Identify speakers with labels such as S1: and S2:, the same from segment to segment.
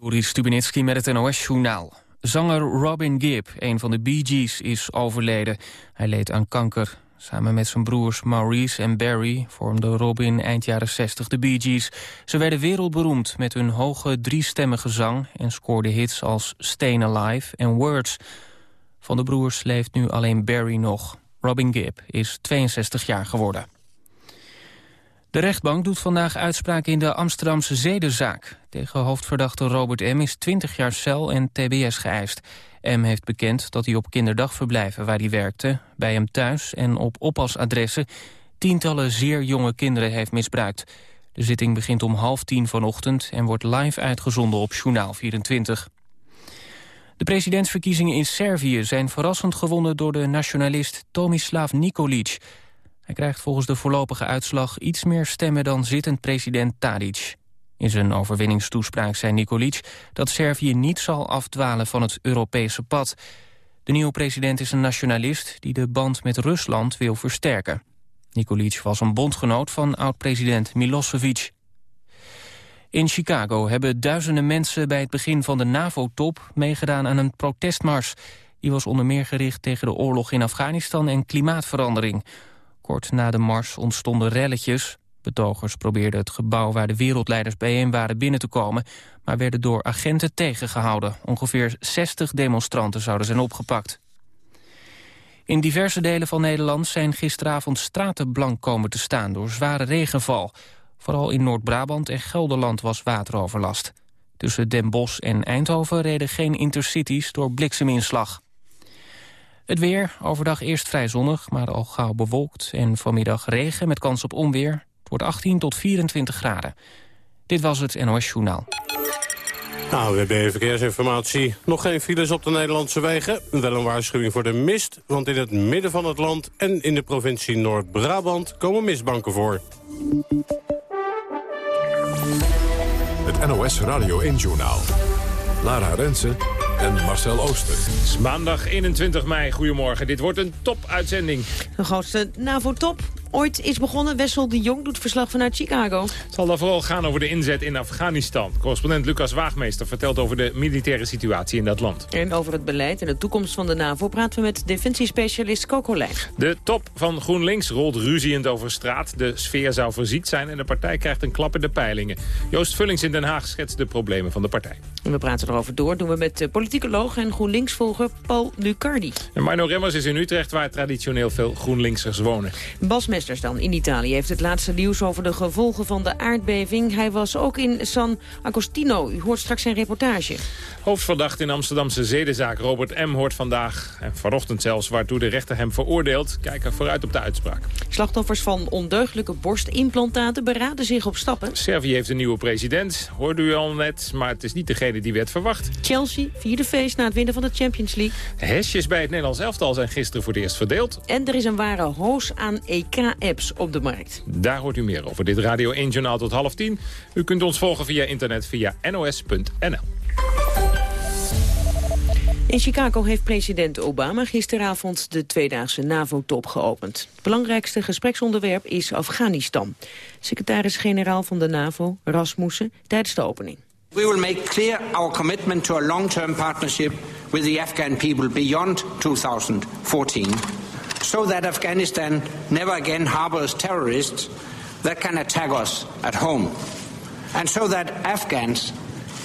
S1: Joris Stubenitski met het NOS-journaal. Zanger Robin Gibb, een van de Bee Gees, is overleden. Hij leed aan kanker. Samen met zijn broers Maurice en Barry vormde Robin eind jaren 60 de Bee Gees. Ze werden wereldberoemd met hun hoge driestemmige zang... en scoorden hits als Stayin' Alive en Words. Van de broers leeft nu alleen Barry nog. Robin Gibb is 62 jaar geworden. De rechtbank doet vandaag uitspraak in de Amsterdamse zedenzaak. Tegen hoofdverdachte Robert M. is 20 jaar cel en tbs geëist. M. heeft bekend dat hij op kinderdagverblijven waar hij werkte... bij hem thuis en op oppasadressen... tientallen zeer jonge kinderen heeft misbruikt. De zitting begint om half tien vanochtend... en wordt live uitgezonden op Journaal 24. De presidentsverkiezingen in Servië zijn verrassend gewonnen... door de nationalist Tomislav Nikolic... Hij krijgt volgens de voorlopige uitslag iets meer stemmen dan zittend president Tadic. In zijn overwinningstoespraak zei Nikolic dat Servië niet zal afdwalen van het Europese pad. De nieuwe president is een nationalist die de band met Rusland wil versterken. Nikolic was een bondgenoot van oud-president Milosevic. In Chicago hebben duizenden mensen bij het begin van de NAVO-top meegedaan aan een protestmars. Die was onder meer gericht tegen de oorlog in Afghanistan en klimaatverandering. Kort na de mars ontstonden relletjes. Betogers probeerden het gebouw waar de wereldleiders bijeen waren binnen te komen... maar werden door agenten tegengehouden. Ongeveer 60 demonstranten zouden zijn opgepakt. In diverse delen van Nederland zijn gisteravond straten blank komen te staan... door zware regenval. Vooral in Noord-Brabant en Gelderland was wateroverlast. Tussen Den Bosch en Eindhoven reden geen intercities door blikseminslag. Het weer, overdag eerst vrij zonnig, maar al gauw bewolkt... en vanmiddag regen met kans op onweer. Het wordt 18 tot 24 graden. Dit was het NOS Journaal.
S2: Nou, we hebben verkeersinformatie. Nog geen files op de Nederlandse wegen. Wel een waarschuwing voor de mist, want in het midden van het land... en in de provincie Noord-Brabant komen mistbanken voor.
S3: Het NOS Radio 1-journaal. Lara Rensen en Marcel Ooster. Het
S4: is maandag 21 mei. Goedemorgen. Dit wordt een top-uitzending.
S5: De grootste NAVO-top ooit is begonnen. Wessel de Jong doet verslag vanuit Chicago. Het
S4: zal dan vooral gaan over de inzet in Afghanistan. Correspondent Lucas Waagmeester vertelt over de militaire situatie in dat land.
S5: En over het beleid en de toekomst van de NAVO praten we met defensiespecialist Coco Lijn.
S4: De top van GroenLinks rolt ruziend over straat. De sfeer zou verziekt zijn en de partij krijgt een klap in de peilingen. Joost Vullings in Den Haag schetst de problemen van de partij.
S5: En we praten erover door. Doen we met politicoloog en GroenLinks-volger Paul Lucardi.
S4: En Marno Remmers is in Utrecht waar traditioneel veel GroenLinksers wonen.
S5: Bas dan in Italië heeft het laatste nieuws over de gevolgen van de aardbeving. Hij was ook in San Agostino. U hoort straks zijn reportage.
S4: Hoofdverdacht in Amsterdamse zedenzaak Robert M. hoort vandaag, en vanochtend zelfs, waartoe de rechter hem veroordeelt. Kijken vooruit op de uitspraak.
S5: Slachtoffers van ondeugdelijke borstimplantaten beraden zich op stappen.
S4: Servië heeft een nieuwe president, hoorde u al net, maar het is niet degene die werd verwacht.
S5: Chelsea vierde feest na het winnen van de Champions League.
S4: Hesjes bij het Nederlands elftal zijn gisteren voor het eerst verdeeld.
S5: En er is een ware hoos aan EK-apps op de markt.
S4: Daar hoort u meer over. Dit Radio 1-journaal tot half tien. U kunt ons volgen via internet via nos.nl.
S5: In Chicago heeft president Obama gisteravond de tweedaagse NAVO-top geopend. Het belangrijkste gespreksonderwerp is Afghanistan. Secretaris-generaal van de NAVO, Rasmussen, tijdens de opening.
S6: We will make clear our commitment to a long-term partnership with the Afghan people beyond 2014, so that Afghanistan never again harbors terrorists that can attack us at home, and so that Afghans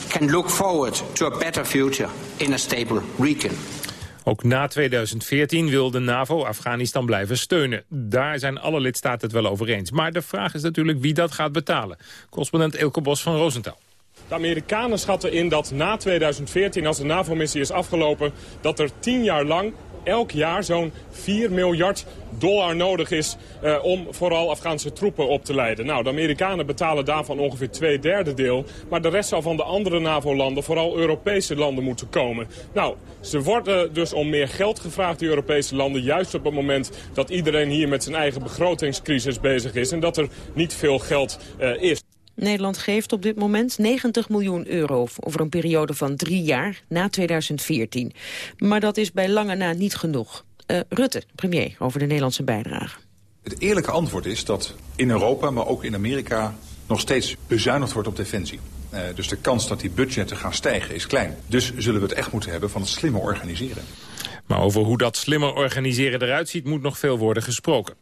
S6: can look forward to a better future in a stable region.
S4: Ook na 2014 wil de NAVO Afghanistan blijven steunen. Daar zijn alle lidstaten het wel over eens. Maar de vraag is natuurlijk wie dat gaat betalen. Correspondent Elke Bos van Rosenthal.
S7: De Amerikanen schatten in dat na 2014, als de NAVO-missie is afgelopen... dat er tien jaar lang elk jaar zo'n 4 miljard dollar nodig is uh, om vooral Afghaanse troepen op te leiden. Nou, de Amerikanen betalen daarvan ongeveer twee derde deel. Maar de rest zal van de andere NAVO-landen, vooral Europese landen, moeten komen. Nou, ze worden dus om meer geld gevraagd, die Europese landen. Juist op het moment dat iedereen hier met zijn eigen begrotingscrisis bezig is. En dat er niet veel geld uh, is.
S5: Nederland geeft op dit moment 90 miljoen euro over een periode van drie jaar na 2014. Maar dat is bij lange na niet genoeg. Uh, Rutte, premier, over de Nederlandse bijdrage.
S8: Het eerlijke antwoord is dat in Europa, maar ook in Amerika
S9: nog steeds bezuinigd wordt op defensie. Uh, dus de kans dat die budgetten gaan stijgen is klein. Dus zullen we het echt moeten hebben van het slimmer organiseren.
S4: Maar over hoe dat slimmer organiseren eruit ziet... moet nog veel worden gesproken.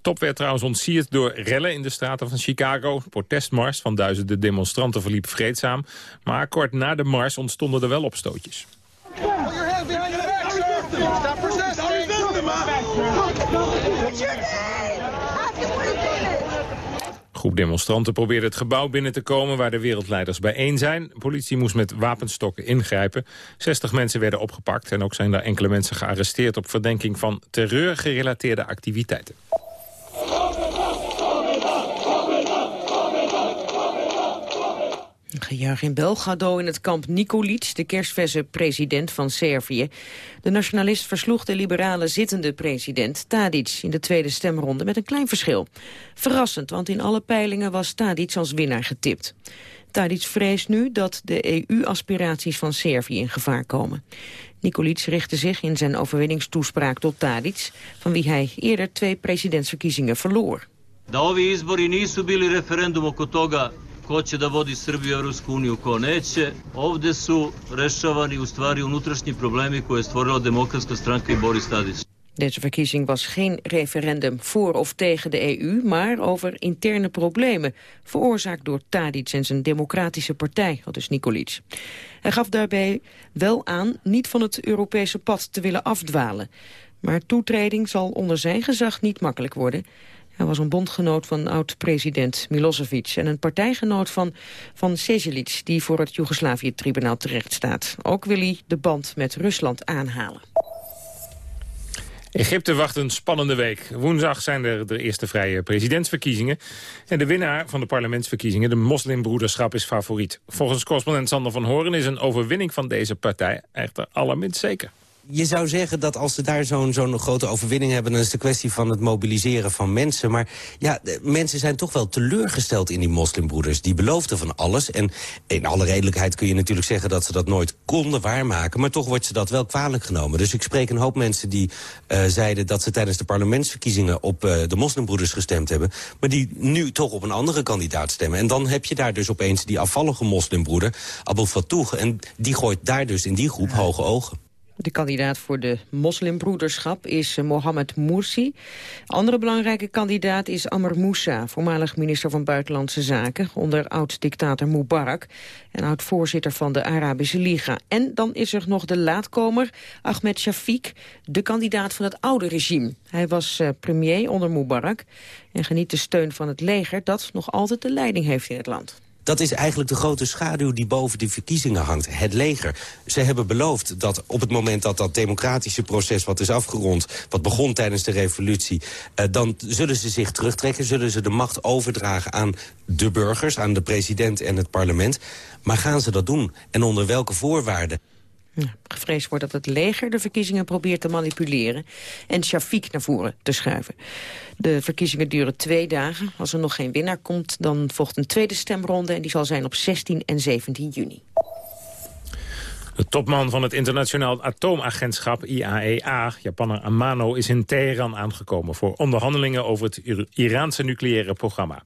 S4: Top werd trouwens ontsierd door rellen in de straten van Chicago. De protestmars van duizenden demonstranten verliep vreedzaam. Maar kort na de mars ontstonden er wel opstootjes. Groep demonstranten probeerde het gebouw binnen te komen... waar de wereldleiders bijeen zijn. Politie moest met wapenstokken ingrijpen. 60 mensen werden opgepakt en ook zijn daar enkele mensen gearresteerd... op verdenking van terreurgerelateerde activiteiten.
S5: Gejuich in Belgrado in het kamp Nikolic, de kerstverse president van Servië. De nationalist versloeg de liberale zittende president Tadic in de tweede stemronde met een klein verschil. Verrassend, want in alle peilingen was Tadic als winnaar getipt. Tadic vreest nu dat de EU-aspiraties van Servië in gevaar komen. Nikolic richtte zich in zijn overwinningstoespraak tot Tadic, van wie hij eerder twee presidentsverkiezingen verloor.
S10: Da ovi izbori nisu bili referendum oko toga Boris Tadić.
S5: Deze verkiezing was geen referendum voor of tegen de EU, maar over interne problemen, veroorzaakt door Tadic en zijn democratische partij, al dus Nikolic. Hij gaf daarbij wel aan niet van het Europese pad te willen afdwalen. Maar toetreding zal onder zijn gezag niet makkelijk worden. Hij was een bondgenoot van oud-president Milosevic... en een partijgenoot van, van Sezelic, die voor het Joegoslavië-tribunaal terecht staat. Ook wil hij de band met Rusland aanhalen.
S4: Egypte wacht een spannende week. Woensdag zijn er de eerste vrije presidentsverkiezingen. En de winnaar van de parlementsverkiezingen, de moslimbroederschap, is favoriet. Volgens correspondent Sander van Horen is een overwinning van deze partij echter allerminst zeker
S11: je zou zeggen dat als ze daar zo'n zo'n grote overwinning hebben... dan is het de kwestie van het mobiliseren van mensen. Maar ja, mensen zijn toch wel teleurgesteld in die moslimbroeders. Die beloofden van alles. En in alle redelijkheid kun je natuurlijk zeggen dat ze dat nooit konden waarmaken. Maar toch wordt ze dat wel kwalijk genomen. Dus ik spreek een hoop mensen die uh, zeiden dat ze tijdens de parlementsverkiezingen... op uh, de moslimbroeders gestemd hebben. Maar die nu toch op een andere kandidaat stemmen. En dan heb je daar dus opeens die afvallige moslimbroeder, Abou Fatouh. En die gooit daar dus in die groep hoge ogen.
S5: De kandidaat voor de moslimbroederschap is eh, Mohamed Morsi. Andere belangrijke kandidaat is Amr Moussa, voormalig minister van Buitenlandse Zaken onder oud-dictator Mubarak en oud-voorzitter van de Arabische Liga. En dan is er nog de laatkomer Ahmed Shafiq, de kandidaat van het oude regime. Hij was uh, premier onder Mubarak en geniet de steun van het leger dat nog altijd de leiding heeft in het land.
S11: Dat is eigenlijk de grote schaduw die boven die verkiezingen hangt. Het leger. Ze hebben beloofd dat op het moment dat dat democratische proces... wat is afgerond, wat begon tijdens de revolutie... Uh, dan zullen ze zich terugtrekken, zullen ze de macht overdragen aan de burgers... aan de president en het parlement. Maar gaan ze dat doen? En onder welke voorwaarden?
S5: Gevreesd wordt dat het leger de verkiezingen probeert te manipuleren... en Shafiq naar voren te schuiven. De verkiezingen duren twee dagen. Als er nog geen winnaar komt, dan volgt een tweede stemronde... en die zal zijn op 16 en 17 juni.
S4: De topman van het internationaal atoomagentschap IAEA, Japaner Amano, is in Teheran aangekomen voor onderhandelingen over het Iraanse nucleaire programma.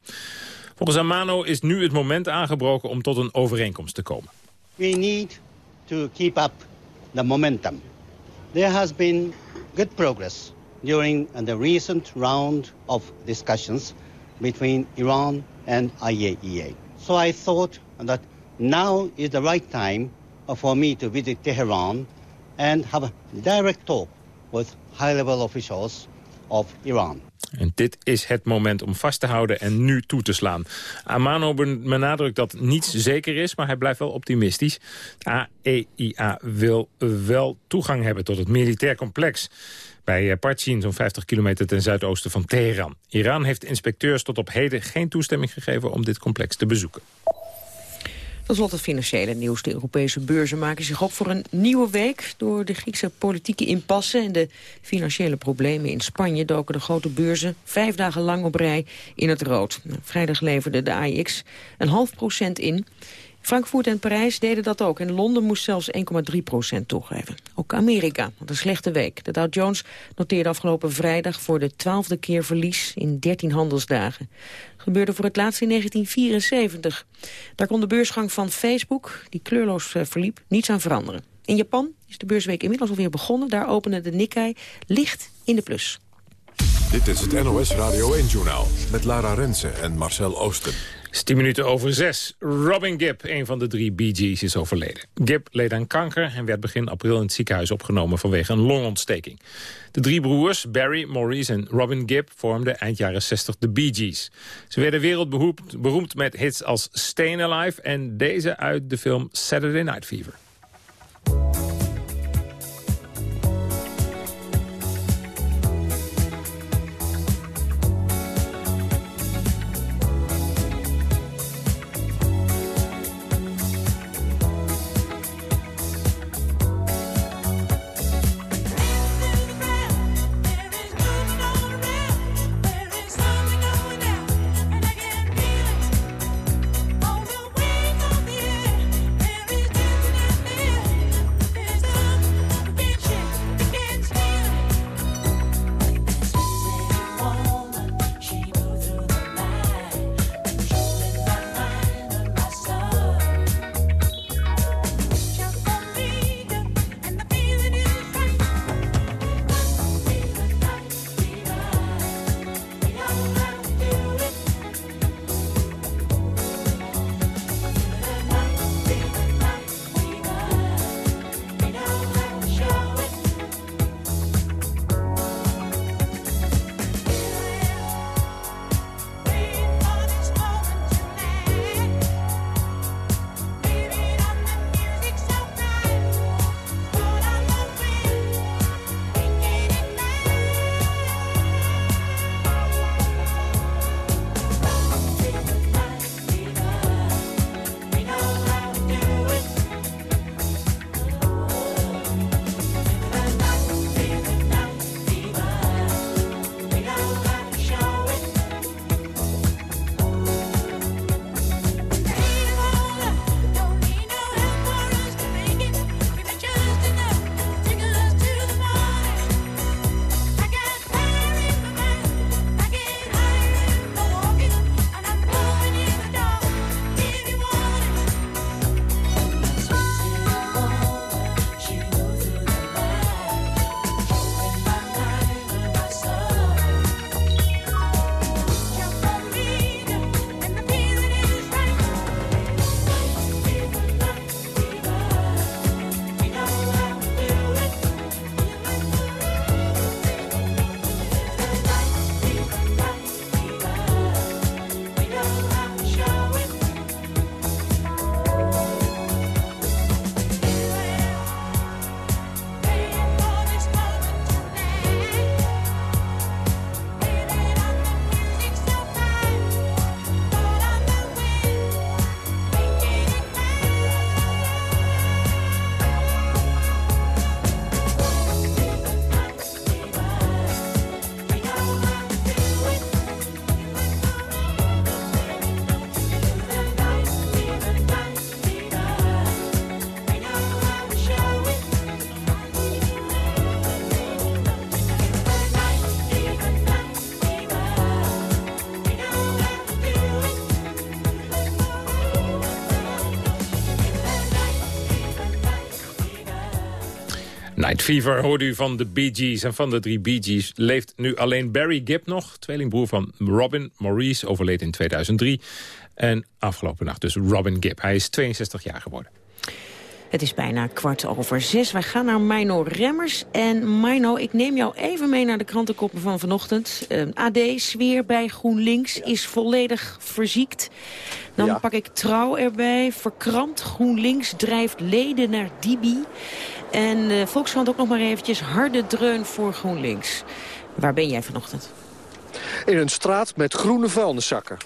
S4: Volgens Amano is nu het moment aangebroken om tot een overeenkomst te komen.
S12: We need to keep up the momentum. There has been good progress during the recent round of discussions between Iran and IAEA. So I thought that now is the right time for me to visit Tehran and have a direct talk with high-level officials of Iran.
S4: En dit is het moment om vast te houden en nu toe te slaan. Amano benadrukt dat niets zeker is, maar hij blijft wel optimistisch. AEIA wil wel toegang hebben tot het militair complex bij eh, Parchin, zo'n 50 kilometer ten zuidoosten van Teheran. Iran heeft inspecteurs tot op heden geen toestemming gegeven om dit complex te bezoeken.
S5: Tot slot het financiële nieuws. De Europese beurzen maken zich op voor een nieuwe week. Door de Griekse politieke impasse en de financiële problemen in Spanje... doken de grote beurzen vijf dagen lang op rij in het rood. Vrijdag leverde de AIX een half procent in. Frankfurt en Parijs deden dat ook. En Londen moest zelfs 1,3% toegeven. Ook Amerika had een slechte week. De Dow Jones noteerde afgelopen vrijdag voor de twaalfde keer verlies in 13 handelsdagen. Gebeurde voor het laatst in 1974. Daar kon de beursgang van Facebook, die kleurloos eh, verliep, niets aan veranderen. In Japan is de beursweek inmiddels alweer begonnen. Daar opende de Nikkei licht in de plus.
S3: Dit is het NOS Radio 1-journaal met Lara Rensen en Marcel Oosten.
S4: 10 minuten over zes. Robin Gibb, een van de drie Bee Gees, is overleden. Gibb leed aan kanker en werd begin april in het ziekenhuis opgenomen vanwege een longontsteking. De drie broers, Barry, Maurice en Robin Gibb, vormden eind jaren 60 de Bee Gees. Ze werden wereldberoemd met hits als Stayin' Alive en deze uit de film Saturday Night Fever. Night Fever hoorde u van de Bee Gees. En van de drie Bee Gees leeft nu alleen Barry Gibb nog. Tweelingbroer van Robin. Maurice overleed in 2003. En afgelopen nacht dus Robin Gibb. Hij is 62 jaar geworden.
S5: Het is bijna kwart over zes. Wij gaan naar Mino Remmers. En Mino, ik neem jou even mee naar de krantenkoppen van vanochtend. Uh, AD, sfeer bij GroenLinks, is volledig verziekt. Dan pak ik trouw erbij. Verkrampt GroenLinks drijft leden naar Dibi. En uh, Volkskrant ook nog maar eventjes harde dreun voor GroenLinks. Waar ben jij vanochtend?
S13: In een straat met groene vuilniszakken.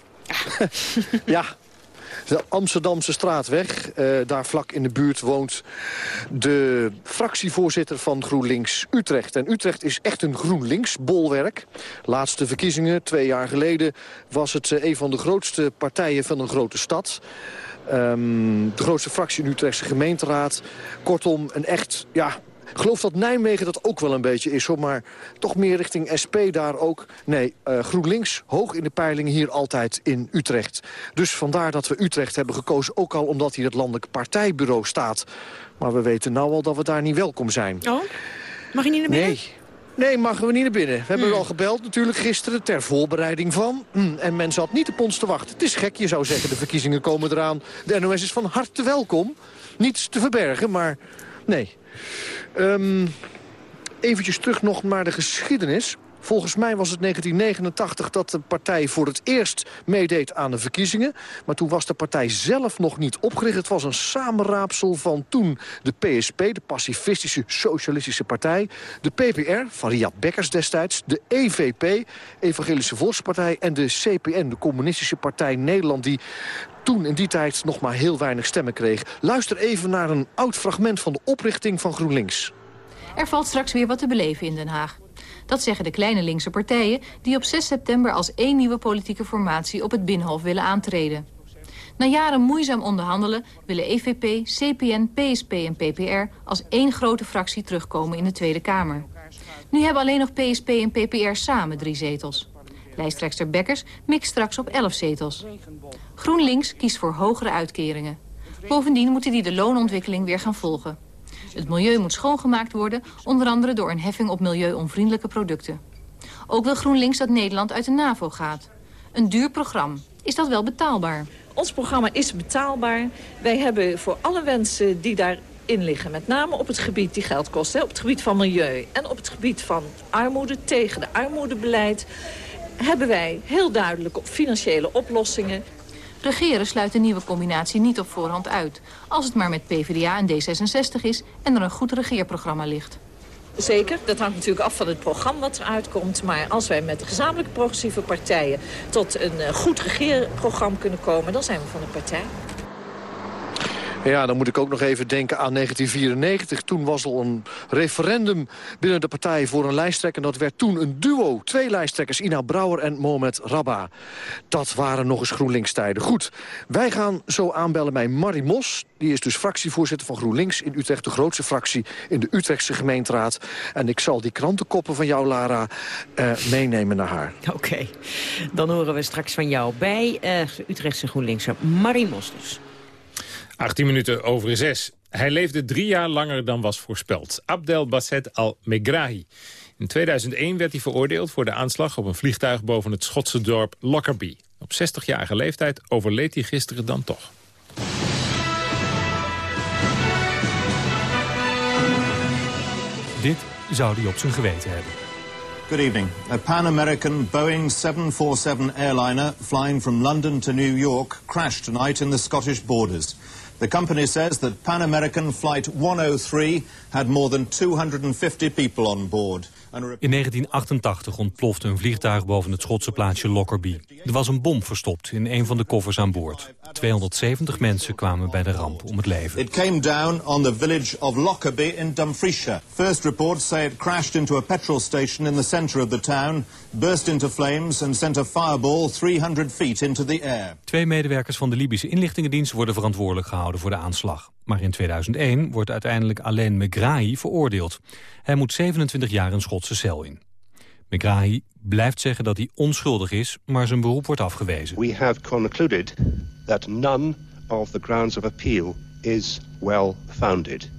S13: ja, de Amsterdamse straatweg. Uh, daar vlak in de buurt woont de fractievoorzitter van GroenLinks Utrecht. En Utrecht is echt een GroenLinks-bolwerk. Laatste verkiezingen, twee jaar geleden, was het uh, een van de grootste partijen van een grote stad. Ehm, de grootste fractie in Utrechtse gemeenteraad. Kortom, een echt, ja, ik geloof dat Nijmegen dat ook wel een beetje is, hoor. Maar toch meer richting SP daar ook. Nee, uh, GroenLinks hoog in de peilingen hier altijd in Utrecht. Dus vandaar dat we Utrecht hebben gekozen. Ook al omdat hier het landelijk partijbureau staat. Maar we weten nou al dat we daar niet welkom zijn.
S5: Oh? Mag je niet naar binnen?
S13: Nee. Nee, mogen we niet naar binnen. We hebben hmm. al gebeld natuurlijk gisteren ter voorbereiding van. Hmm, en men zat niet op ons te wachten. Het is gek, je zou zeggen. De verkiezingen komen eraan. De NOS is van harte welkom. Niets te verbergen, maar nee. Um, eventjes terug nog naar de geschiedenis. Volgens mij was het 1989 dat de partij voor het eerst meedeed aan de verkiezingen. Maar toen was de partij zelf nog niet opgericht. Het was een samenraapsel van toen de PSP, de Pacifistische Socialistische Partij... de PPR, van Riyad Bekkers destijds, de EVP, Evangelische Volkspartij... en de CPN, de Communistische Partij Nederland... die toen in die tijd nog maar heel weinig stemmen kreeg. Luister even naar een oud fragment van de oprichting van GroenLinks.
S14: Er valt straks weer wat te beleven in Den Haag. Dat zeggen de kleine linkse partijen die op 6 september als één nieuwe politieke formatie op het Binnenhof willen aantreden. Na jaren moeizaam onderhandelen willen EVP, CPN, PSP en PPR als één grote fractie terugkomen in de Tweede Kamer. Nu hebben alleen nog PSP en PPR samen drie zetels. Lijsttrekster Bekkers mikt straks op 11 zetels. GroenLinks kiest voor hogere uitkeringen. Bovendien moeten die de loonontwikkeling weer gaan volgen. Het milieu moet schoongemaakt worden, onder andere door een heffing op milieuonvriendelijke producten. Ook wil GroenLinks dat Nederland uit de NAVO gaat. Een duur programma. Is dat wel betaalbaar?
S15: Ons programma is betaalbaar. Wij hebben voor alle wensen die daarin liggen, met name op het gebied die geld kost, hè, op het gebied van milieu en op het gebied van armoede, tegen de armoedebeleid, hebben wij heel duidelijk financiële oplossingen.
S14: Regeren sluit de nieuwe combinatie niet op voorhand uit. Als het maar met PvdA en D66 is en er een goed regeerprogramma ligt.
S15: Zeker, dat hangt natuurlijk af van het programma wat eruit komt. Maar als wij met de gezamenlijke progressieve partijen tot een eh, goed regeerprogramma kunnen komen... dan zijn we van de partij.
S13: Ja, dan moet ik ook nog even denken aan 1994. Toen was er een referendum binnen de partij voor een lijsttrekker. En dat werd toen een duo. Twee lijsttrekkers, Ina Brouwer en Mohamed Rabba. Dat waren nog eens GroenLinks-tijden. Goed, wij gaan zo aanbellen bij Marie Mos. Die is dus fractievoorzitter van GroenLinks in Utrecht. De grootste fractie in de Utrechtse gemeenteraad. En ik zal die krantenkoppen van jou, Lara, uh, meenemen naar haar.
S5: Oké, dan horen we straks van jou bij uh, Utrechtse GroenLinkse Marie Mos dus.
S4: 18 minuten over 6. Hij leefde drie jaar langer dan was voorspeld. Abdel Basset al-Megrahi. In 2001 werd hij veroordeeld voor de aanslag op een vliegtuig boven het Schotse dorp Lockerbie. Op 60-jarige leeftijd overleed hij gisteren dan toch.
S16: Dit zou hij op zijn geweten hebben.
S17: Good evening. A Pan American Boeing 747 airliner flying from London to New York crashed tonight in the Scottish borders. The company says that Pan American Flight 103 had more than 250 people on board.
S16: In 1988 ontplofte een vliegtuig boven het Schotse plaatsje Lockerbie. Er was een bom verstopt in een van de koffers aan boord. 270 mensen kwamen bij de ramp om het leven.
S17: It came down on the village of Lockerbie in Dumfriesshire. First reports say it crashed into a petrol station in the center of the town, burst into flames and sent a fireball 300 feet into the air.
S16: Twee medewerkers van de Libische inlichtingendienst worden verantwoordelijk gehouden voor de aanslag. Maar in 2001 wordt uiteindelijk alleen Megrahi veroordeeld. Hij moet 27 jaar een Schotse cel in. Megrahi blijft zeggen dat hij onschuldig is, maar zijn beroep wordt afgewezen.
S18: We have concluded that none of the grounds of appeal is well founded.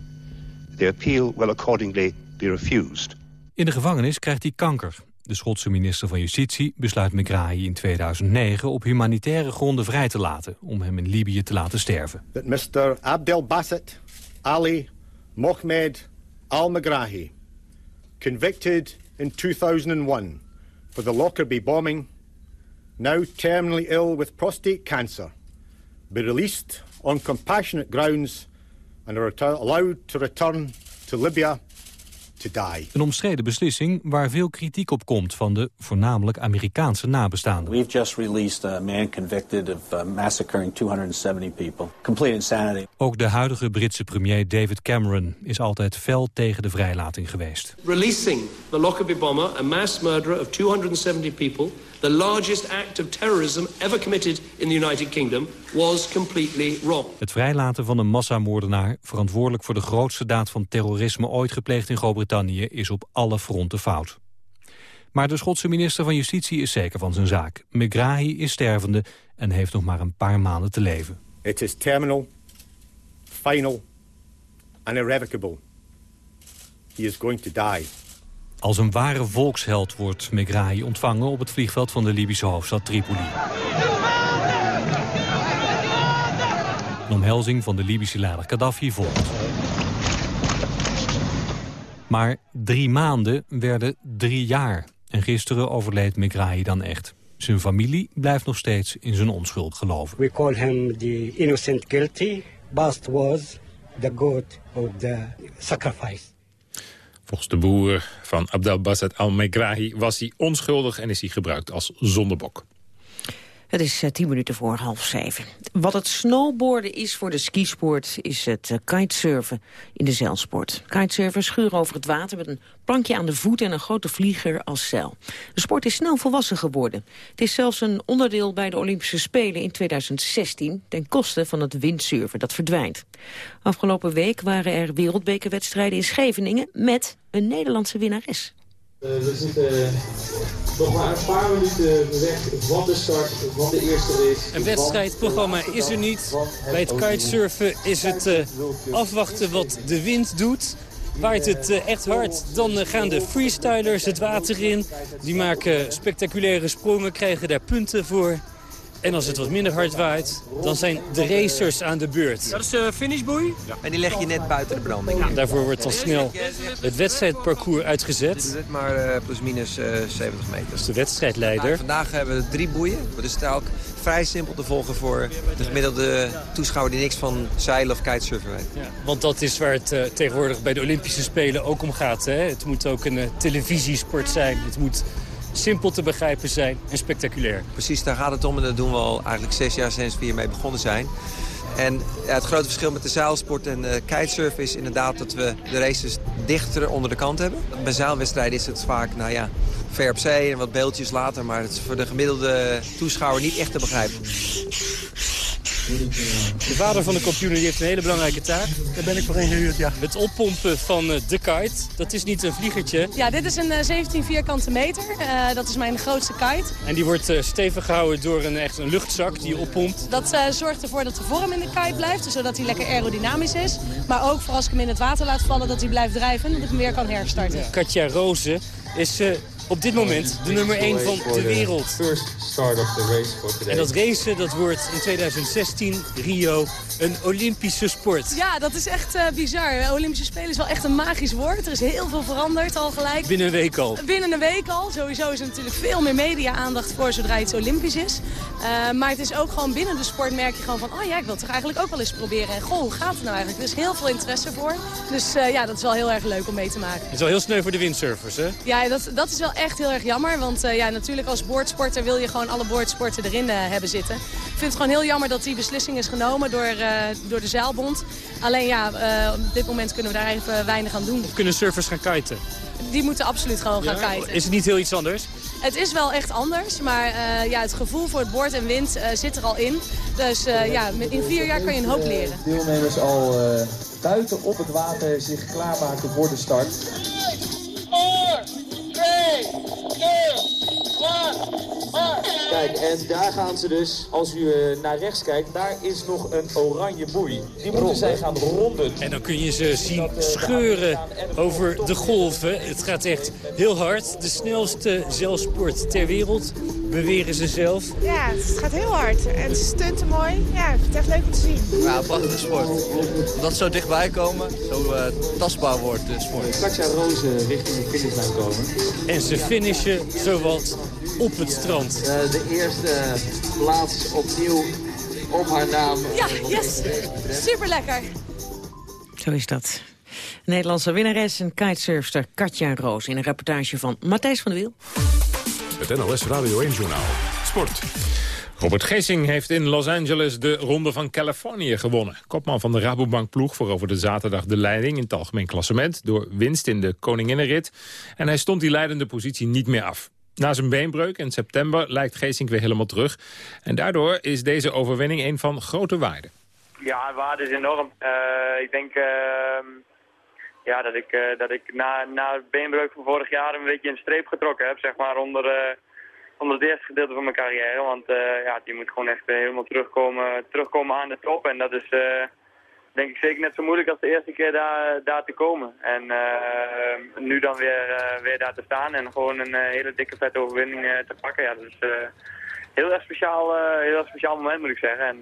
S18: The appeal will accordingly be refused.
S16: In de gevangenis krijgt hij kanker. De Schotse minister van Justitie besluit Megrahi in 2009 op humanitaire gronden vrij te laten... om hem in Libië te laten sterven.
S19: That Mr. Abdel Basset Ali Mohamed Al-Megrahi, convicted in 2001 for the Lockerbie bombing, now terminally ill with prostate cancer, be released on compassionate grounds and are allowed to return to Libya
S16: een omstreden beslissing waar veel kritiek op komt van de voornamelijk Amerikaanse nabestaanden.
S20: We've just released a man convicted of uh, massacring 270 people. Complete insanity.
S16: Ook de huidige Britse premier David Cameron is altijd fel tegen de vrijlating geweest.
S21: Releasing the Lockerbie bomber, a mass murderer of 270 people, the largest act of terrorism ever committed in the United Kingdom, was completely wrong.
S16: Het vrijlaten van een massamoordenaar... verantwoordelijk voor de grootste daad van terrorisme ooit gepleegd in Groot-Brittannië... is op alle fronten fout. Maar de Schotse minister van Justitie is zeker van zijn zaak. Megrahi is stervende en heeft nog maar een paar maanden te leven.
S19: It is terminal, final and irrevocable. He is going to die.
S16: Als een ware volksheld wordt Megrahi ontvangen op het vliegveld van de Libische hoofdstad Tripoli. Een omhelzing van de Libische leider Gaddafi volgt. Maar drie maanden werden drie jaar. En gisteren overleed Megrahi dan echt. Zijn familie blijft nog steeds in zijn onschuld geloven.
S22: We call him the innocent guilty. Bast was the god of the sacrifice.
S4: Volgens de boer van Abdel al-Megrahi was hij onschuldig en is hij gebruikt als zondebok.
S5: Het is uh, tien minuten voor half zeven. Wat het snowboarden is voor de skisport is het uh, kitesurfen in de zeilsport. Kitesurfers schuren over het water met een plankje aan de voet en een grote vlieger als zeil. De sport is snel volwassen geworden. Het is zelfs een onderdeel bij de Olympische Spelen in 2016... ten koste van het windsurfen dat verdwijnt. Afgelopen week waren er wereldbekerwedstrijden in Scheveningen... met een Nederlandse winnares.
S23: Uh, we zitten nog maar een paar minuten weg van de start van de eerste race.
S24: Een wedstrijdprogramma is er niet. Bij het kitesurfen is het uh, afwachten wat de wind doet. Waait het echt hard, dan gaan de freestylers het water in. Die maken spectaculaire sprongen, krijgen daar punten voor. En als het wat minder hard waait, dan zijn de racers aan de beurt.
S23: Dat is de finishboei.
S25: Ja. En die leg je net buiten de branding. Ja.
S24: Daarvoor wordt al snel het wedstrijdparcours uitgezet.
S25: Maar uh, plus minus uh, 70 meter.
S24: Dat is de wedstrijdleider. Nou,
S25: vandaag hebben we drie boeien. Het is ook vrij simpel te volgen voor de gemiddelde toeschouwer die niks van zeilen of kitesurfen weet.
S24: Ja, want dat is waar het uh, tegenwoordig bij de Olympische Spelen ook om gaat. Hè? Het moet ook een uh, televisiesport zijn. Het moet simpel te begrijpen zijn en spectaculair.
S25: Precies, daar gaat het om en dat doen we al eigenlijk zes jaar sinds we hiermee begonnen zijn. En het grote verschil met de zeilsport en de kitesurf is inderdaad dat we de races dichter onder de kant hebben. Bij zeilwedstrijden is het vaak, nou ja, ver op zee en wat beeldjes later, maar het is voor de gemiddelde toeschouwer niet echt te begrijpen.
S24: De vader van de die heeft een hele belangrijke taak.
S23: Daar ben ik voor ingehuurd, ja.
S24: Het oppompen van de kite. Dat is niet een vliegertje.
S26: Ja, dit is een uh, 17 vierkante meter. Uh, dat is mijn grootste kite.
S24: En die wordt uh, stevig gehouden door een, echt een luchtzak die je oppompt.
S26: Dat zorgt ervoor dat de vorm in de kite blijft, zodat hij lekker aerodynamisch is. Maar ook voor als ik hem in het water laat vallen, dat hij blijft drijven en dat ik hem weer kan herstarten.
S24: Katja Rozen is op dit moment de nummer 1 van de wereld. En dat racen dat wordt in 2016 Rio een Olympische sport.
S26: Ja, dat is echt uh, bizar. Olympische Spelen is wel echt een magisch woord. Er is heel veel veranderd al gelijk.
S24: Binnen een week al.
S26: Binnen een week al. Sowieso is er natuurlijk veel meer media-aandacht voor zodra iets Olympisch is. Uh, maar het is ook gewoon binnen de sport merk je gewoon van... oh ja, ik wil het toch eigenlijk ook wel eens proberen. En goh, hoe gaat het nou eigenlijk? Er is heel veel interesse voor. Dus uh, ja, dat is wel heel erg leuk om mee te maken. Het
S24: is wel heel sneu voor de windsurfers, hè?
S26: Ja, dat, dat is wel echt heel erg jammer. Want ja, natuurlijk als boordsporter wil je gewoon alle boordsporten erin hebben zitten. Ik vind het gewoon heel jammer dat die beslissing is genomen door, door de zeilbond. Alleen ja, uh, op dit moment kunnen we daar even weinig aan doen.
S24: Of kunnen surfers gaan kiten?
S26: Die moeten absoluut gewoon
S24: ja?
S26: gaan kiten.
S24: Is het niet heel iets anders?
S26: Het is wel echt anders, maar uh, ja, het gevoel voor het boord en wind uh, zit er al in. Dus ja, in vier jaar kan je een hoop leren.
S23: Deelnemers al buiten op het water zich klaarmaken voor de start. 4, 3, 2, 1. Kijk, en daar gaan ze dus. Als u uh, naar rechts kijkt, daar is nog een oranje boei. Die moeten zij gaan ronden.
S24: En dan kun je ze zien scheuren over de golven. Het gaat echt heel hard. De snelste zeilsport ter wereld, beweren ze zelf.
S27: Ja, het gaat heel hard. En het stunten mooi. Ja, het is echt leuk om te zien.
S28: Ja, prachtige sport. Omdat ze zo dichtbij komen, zo uh, tastbaar wordt de sport.
S23: Katja Rozen richting de finishlijn komen.
S24: En ze finishen zowat op het strand.
S23: Uh, de eerste plaats opnieuw op haar naam.
S26: Ja, yes. Super lekker.
S5: Zo is dat. Nederlandse winnares en kitesurfster Katja Roos... in een reportage van Matthijs van der Wiel.
S3: Het NLS Radio 1-journaal. Sport.
S4: Robert Geesing heeft in Los Angeles de Ronde van Californië gewonnen. Kopman van de Rabobank-ploeg voor over de zaterdag de leiding in het algemeen klassement... door winst in de Koninginnenrit. En hij stond die leidende positie niet meer af. Na zijn beenbreuk in september lijkt Geesink weer helemaal terug. En daardoor is deze overwinning een van grote waarde.
S29: Ja, waarde is enorm. Uh, ik denk uh, ja, dat ik, uh, dat ik na, na het beenbreuk van vorig jaar een beetje een streep getrokken heb, zeg maar, onder, onder het eerste gedeelte van mijn carrière. Want ja, die moet gewoon echt helemaal terugkomen, terugkomen aan de top. En dat is denk ik zeker net zo moeilijk als de eerste keer daar, daar te komen. En uh, nu dan weer, uh, weer daar te staan en gewoon een uh, hele dikke vette overwinning te pakken. Ja, dat is heel erg speciaal, heel erg speciaal moment moet ik zeggen. En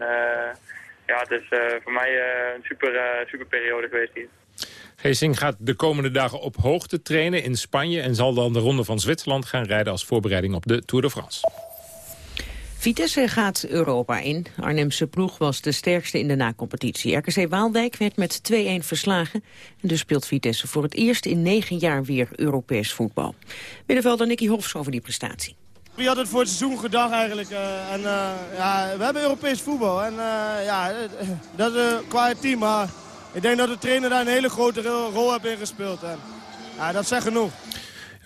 S29: ja, het is voor mij een super, super periode geweest hier.
S4: Geesing gaat de komende dagen op hoogte trainen in Spanje... en zal dan de Ronde van Zwitserland gaan rijden als voorbereiding op de Tour de France.
S5: Vitesse gaat Europa in. Arnhemse ploeg was de sterkste in de na-competitie. RKC Waalwijk werd met 2-1 verslagen. En dus speelt Vitesse voor het eerst in negen jaar weer Europees voetbal. Middenvelder Nicky Hofs over die prestatie.
S30: Wie had het voor het seizoen gedacht eigenlijk? Uh, en, uh, ja, we hebben Europees voetbal. En uh, ja, dat is qua team. Maar ik denk dat de trainer daar een hele grote rol heeft in gespeeld. En, ja, dat zegt genoeg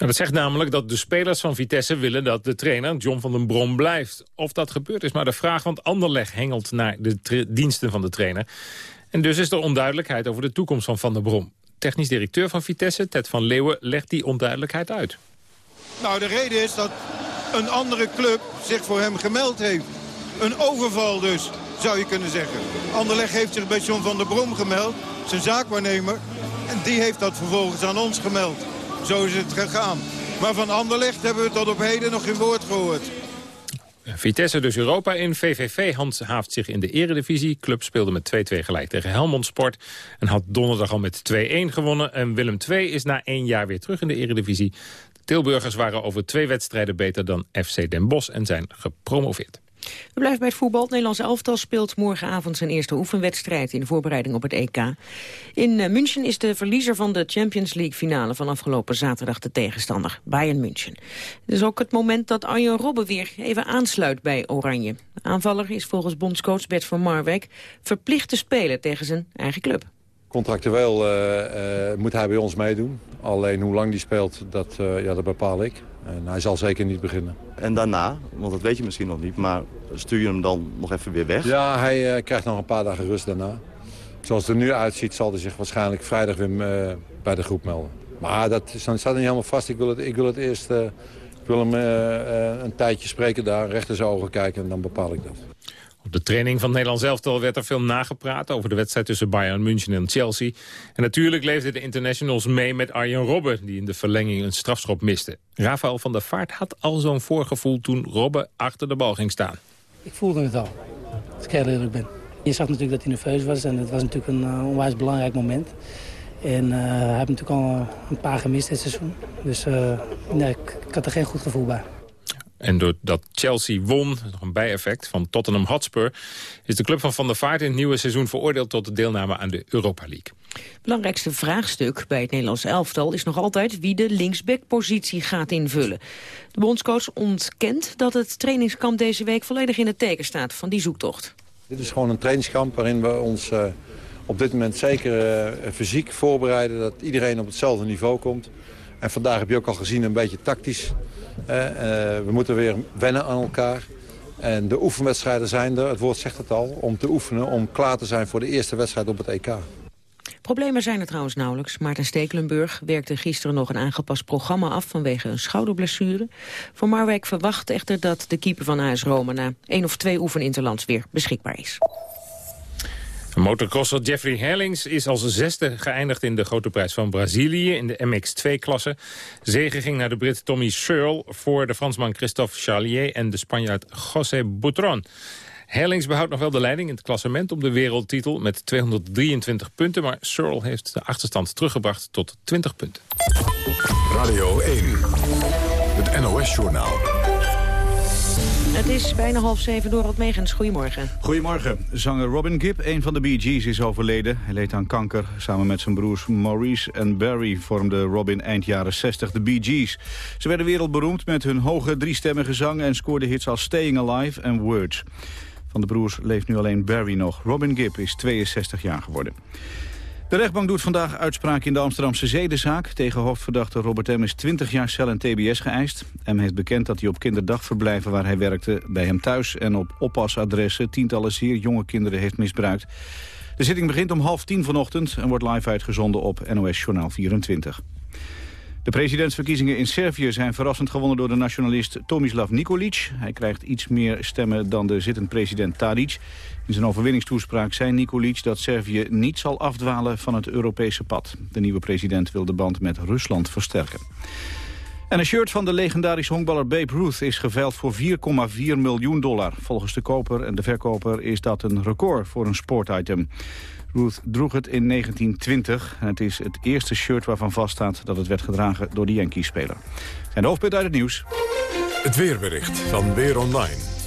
S4: dat zegt namelijk dat de spelers van Vitesse willen dat de trainer John van den Brom blijft. Of dat gebeurt is maar de vraag, want Anderleg hengelt naar de diensten van de trainer. En dus is er onduidelijkheid over de toekomst van Van der Brom. Technisch directeur van Vitesse, Ted van Leeuwen, legt die onduidelijkheid uit.
S31: Nou, de reden is dat een andere club zich voor hem gemeld heeft. Een overval dus, zou je kunnen zeggen. Anderleg heeft zich bij John van der Brom gemeld, zijn zaakwaarnemer. En die heeft dat vervolgens aan ons gemeld. Zo is het gegaan. Maar van Anderlecht hebben we tot op heden nog geen woord gehoord.
S4: Vitesse dus Europa in. VVV handhaaft zich in de eredivisie. Club speelde met 2-2 gelijk tegen Helmond Sport. En had donderdag al met 2-1 gewonnen. En Willem II is na één jaar weer terug in de eredivisie. De Tilburgers waren over twee wedstrijden beter dan FC Den Bosch en zijn gepromoveerd.
S5: We blijven bij het voetbal. Het Nederlands elftal speelt morgenavond zijn eerste oefenwedstrijd in voorbereiding op het EK. In eh, München is de verliezer van de Champions League finale van afgelopen zaterdag de tegenstander, Bayern München. Het is ook het moment dat Arjen Robben weer even aansluit bij Oranje. Aanvaller is volgens bondscoach Bert van Marwijk verplicht te spelen tegen zijn eigen club.
S32: Contractueel uh, uh, moet hij bij ons meedoen. Alleen hoe lang die speelt, dat, ja, dat bepaal ik. En hij zal zeker niet beginnen.
S33: En daarna, want dat weet je misschien nog niet, maar stuur je hem dan nog even weer weg?
S32: Ja, hij krijgt nog een paar dagen rust daarna. Zoals het er nu uitziet zal hij zich waarschijnlijk vrijdag weer bij de groep melden. Maar dat staat niet helemaal vast. Ik wil het, ik wil het eerst ik wil hem een tijdje spreken daar, recht in zijn ogen kijken en dan bepaal ik dat.
S4: Op de training van het Nederlands elftal werd er veel nagepraat... over de wedstrijd tussen Bayern München en Chelsea. En natuurlijk leefden de internationals mee met Arjen Robben... die in de verlenging een strafschop miste. Rafael van der Vaart had al zo'n voorgevoel toen Robben achter de bal ging staan.
S34: Ik voelde het al, als ik heel eerlijk ben. Je zag natuurlijk dat hij nerveus was en het was natuurlijk een uh, onwijs belangrijk moment. En uh, hij heeft natuurlijk al een paar gemist dit seizoen. Dus uh, nee, ik had er geen goed gevoel bij.
S4: En doordat Chelsea won, nog een bijeffect van Tottenham Hotspur... is de club van Van der Vaart in het nieuwe seizoen veroordeeld... tot de deelname aan de Europa League.
S5: Belangrijkste vraagstuk bij het Nederlands elftal is nog altijd... wie de linksbackpositie gaat invullen. De bondscoach ontkent dat het trainingskamp deze week... volledig in het teken staat van die zoektocht.
S32: Dit is gewoon een trainingskamp waarin we ons uh, op dit moment zeker uh, fysiek voorbereiden... dat iedereen op hetzelfde niveau komt. En vandaag heb je ook al gezien een beetje tactisch eh, eh, we moeten weer wennen aan elkaar. En de oefenwedstrijden zijn er, het woord zegt het al, om te oefenen... om klaar te zijn voor de eerste wedstrijd op het EK.
S5: Problemen zijn er trouwens nauwelijks. Maarten Stekelenburg werkte gisteren nog een aangepast programma af vanwege een schouderblessure. Voor Marwijk verwacht echter dat de keeper van AS Rome na één of twee oefeninterlands weer beschikbaar is.
S4: Motocrosser Jeffrey Herlings is als zesde geëindigd in de grote prijs van Brazilië in de MX2-klasse. Zegen ging naar de Brit Tommy Searle voor de Fransman Christophe Charlier en de Spanjaard José Boutron. Herlings behoudt nog wel de leiding in het klassement om de wereldtitel met 223 punten, maar Searle heeft de achterstand teruggebracht tot 20 punten.
S3: Radio 1, het NOS-journaal.
S5: Het is bijna half zeven door Megens. Goedemorgen.
S35: Goedemorgen. Zanger Robin Gibb, een van de Bee Gees, is overleden. Hij leed aan kanker. Samen met zijn broers Maurice en Barry vormde Robin eind jaren 60 de Bee Gees. Ze werden wereldberoemd met hun hoge driestemmige zang... en scoorden hits als Staying Alive en Words. Van de broers leeft nu alleen Barry nog. Robin Gibb is 62 jaar geworden. De rechtbank doet vandaag uitspraak in de Amsterdamse zedenzaak. Tegen hoofdverdachte Robert M. is 20 jaar cel en tbs geëist. M heeft bekend dat hij op kinderdagverblijven waar hij werkte... bij hem thuis en op oppasadressen tientallen zeer jonge kinderen heeft misbruikt. De zitting begint om half tien vanochtend en wordt live uitgezonden op NOS Journaal 24. De presidentsverkiezingen in Servië zijn verrassend gewonnen door de nationalist Tomislav Nikolic. Hij krijgt iets meer stemmen dan de zittend president Tadic. In zijn overwinningstoespraak zei Nikolic dat Servië niet zal afdwalen van het Europese pad. De nieuwe president wil de band met Rusland versterken. En een shirt van de legendarische honkballer Babe Ruth is geveild voor 4,4 miljoen dollar. Volgens de koper en de verkoper is dat een record voor een sportitem. Ruth droeg het in 1920. Het is het eerste shirt waarvan vaststaat dat het werd gedragen door de Yankees-speler. En de hoofdpunt uit het nieuws.
S3: Het weerbericht van Weer Online.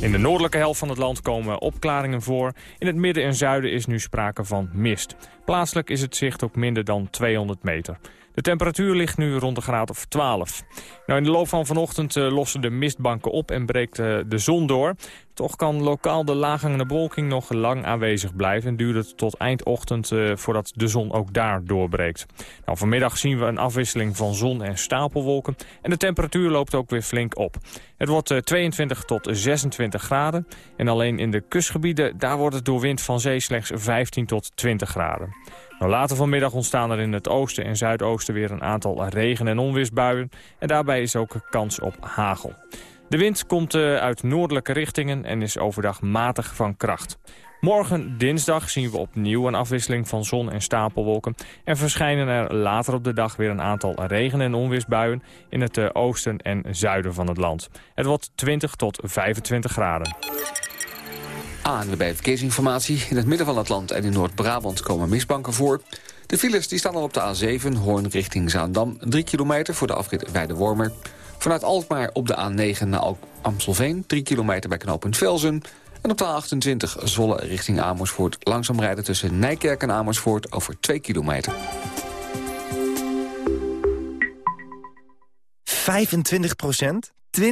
S36: In de noordelijke helft van het land komen opklaringen voor. In het midden en zuiden is nu sprake van mist. Plaatselijk is het zicht ook minder dan 200 meter. De temperatuur ligt nu rond de graad of 12. Nou, in de loop van vanochtend uh, lossen de mistbanken op en breekt uh, de zon door. Toch kan lokaal de laaghangende bewolking nog lang aanwezig blijven... en duurt het tot eindochtend uh, voordat de zon ook daar doorbreekt. Nou, vanmiddag zien we een afwisseling van zon en stapelwolken... en de temperatuur loopt ook weer flink op. Het wordt 22 tot 26 graden. En alleen in de kustgebieden, daar wordt het door wind van zee slechts 15 tot 20 graden. Later vanmiddag ontstaan er in het oosten en zuidoosten weer een aantal regen- en onweersbuien. En daarbij is ook kans op hagel. De wind komt uh, uit noordelijke richtingen en is overdag matig van kracht. Morgen, dinsdag, zien we opnieuw een afwisseling van zon en stapelwolken... en verschijnen er later op de dag weer een aantal regen- en onweersbuien... in het uh, oosten en zuiden van het land. Het wordt 20 tot 25 graden.
S37: ANWB Verkeersinformatie. In het midden van het land en in Noord-Brabant komen mistbanken voor. De files die staan al op de A7, Hoorn richting Zaandam. 3 kilometer voor de afrit Weide-Wormer. Vanuit Alkmaar op de A9 naar Amstelveen. 3 kilometer bij knooppunt Velzen. En op de A28 Zolle richting Amersfoort. Langzaam rijden tussen Nijkerk en Amersfoort over 2 kilometer.
S38: 25% 20%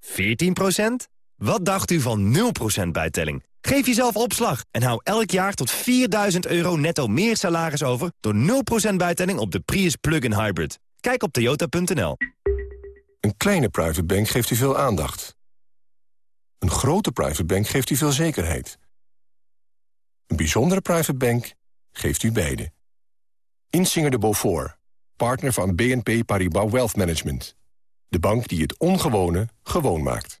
S38: 14 wat dacht u van 0% bijtelling? Geef jezelf opslag en hou elk jaar tot 4000 euro netto meer salaris over... door 0% bijtelling op de Prius Plug-in Hybrid. Kijk op toyota.nl.
S3: Een kleine private bank geeft u veel aandacht. Een grote private bank geeft u veel zekerheid. Een bijzondere private bank geeft u beide. Insinger de Beaufort, partner van BNP Paribas Wealth Management. De bank die het ongewone gewoon maakt.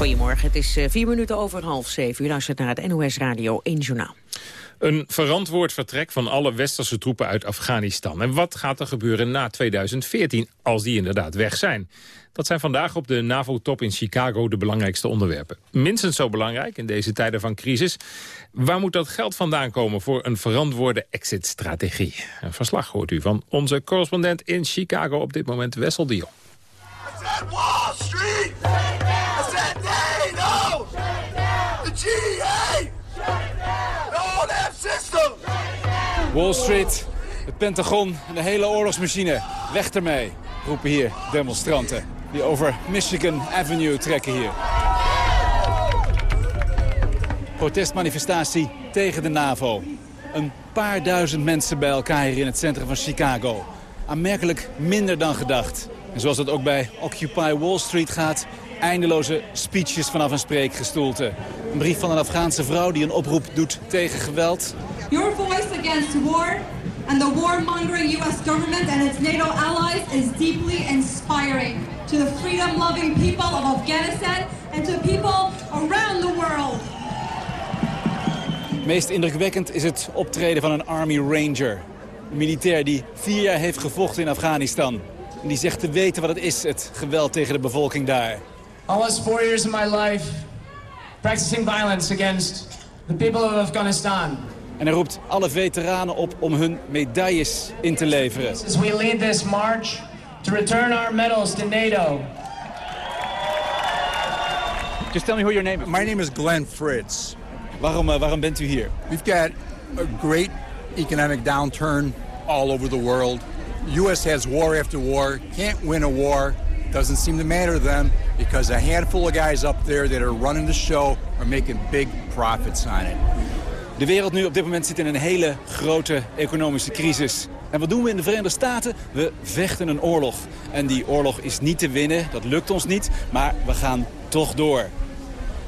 S5: Goedemorgen, het is eh, vier minuten over half zeven. U luistert naar het NOS Radio 1 Journaal.
S4: Een verantwoord vertrek van alle westerse troepen uit Afghanistan. En wat gaat er gebeuren na 2014, als die inderdaad weg zijn? Dat zijn vandaag op de NAVO-top in Chicago de belangrijkste onderwerpen. Minstens zo belangrijk in deze tijden van crisis. Waar moet dat geld vandaan komen voor een verantwoorde exit-strategie? Een verslag hoort u van onze correspondent in Chicago op dit moment, Wessel Dion.
S39: Wall Street!
S40: Wall Street, het Pentagon en de hele oorlogsmachine. Weg ermee, roepen hier demonstranten. Die over Michigan Avenue trekken hier. Protestmanifestatie tegen de NAVO. Een paar duizend mensen bij elkaar hier in het centrum van Chicago. Aanmerkelijk minder dan gedacht. En zoals dat ook bij Occupy Wall Street gaat... eindeloze speeches vanaf een spreekgestoelte. Een brief van een Afghaanse vrouw die een oproep doet tegen geweld.
S41: Your voice against war and the warmongering U.S. government and its NATO allies is deeply inspiring to the freedom-loving people of Afghanistan and to people around the world.
S40: Meest indrukwekkend is het optreden van een Army Ranger. Een militair die vier jaar heeft gevochten in Afghanistan. En die zegt te weten wat het is, het geweld tegen de bevolking daar.
S42: Almost four years of my life practicing violence against the people of Afghanistan.
S40: En hij roept alle veteranen op om hun medailles in te leveren.
S42: As we lead this march to return our medals to NATO.
S40: Just tell me who your name is.
S43: My name is Glenn Fritz.
S40: Waarom, uh, waarom bent u hier?
S43: We've got a great economic downturn all over the world. The U.S. has war after war, can't win a war. Doesn't seem to matter to them because a handful of guys up there that are running the show are making big profits on it.
S40: De wereld nu op dit moment zit in een hele grote economische crisis. En wat doen we in de Verenigde Staten? We vechten een oorlog. En die oorlog is niet te winnen, dat lukt ons niet, maar we gaan toch door.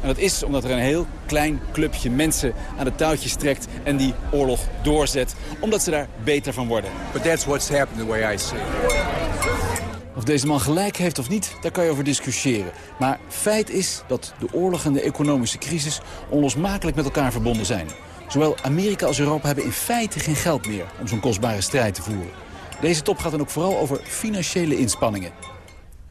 S40: En dat is omdat er een heel klein clubje mensen aan de touwtjes trekt en die oorlog doorzet, omdat ze daar beter van worden.
S43: But that's what's happened the way I see it.
S40: Of deze man gelijk heeft of niet, daar kan je over discussiëren. Maar feit is dat de oorlog en de economische crisis onlosmakelijk met elkaar verbonden zijn. Zowel Amerika als Europa hebben in feite geen geld meer om zo'n kostbare strijd te voeren. Deze top gaat dan ook vooral over financiële inspanningen.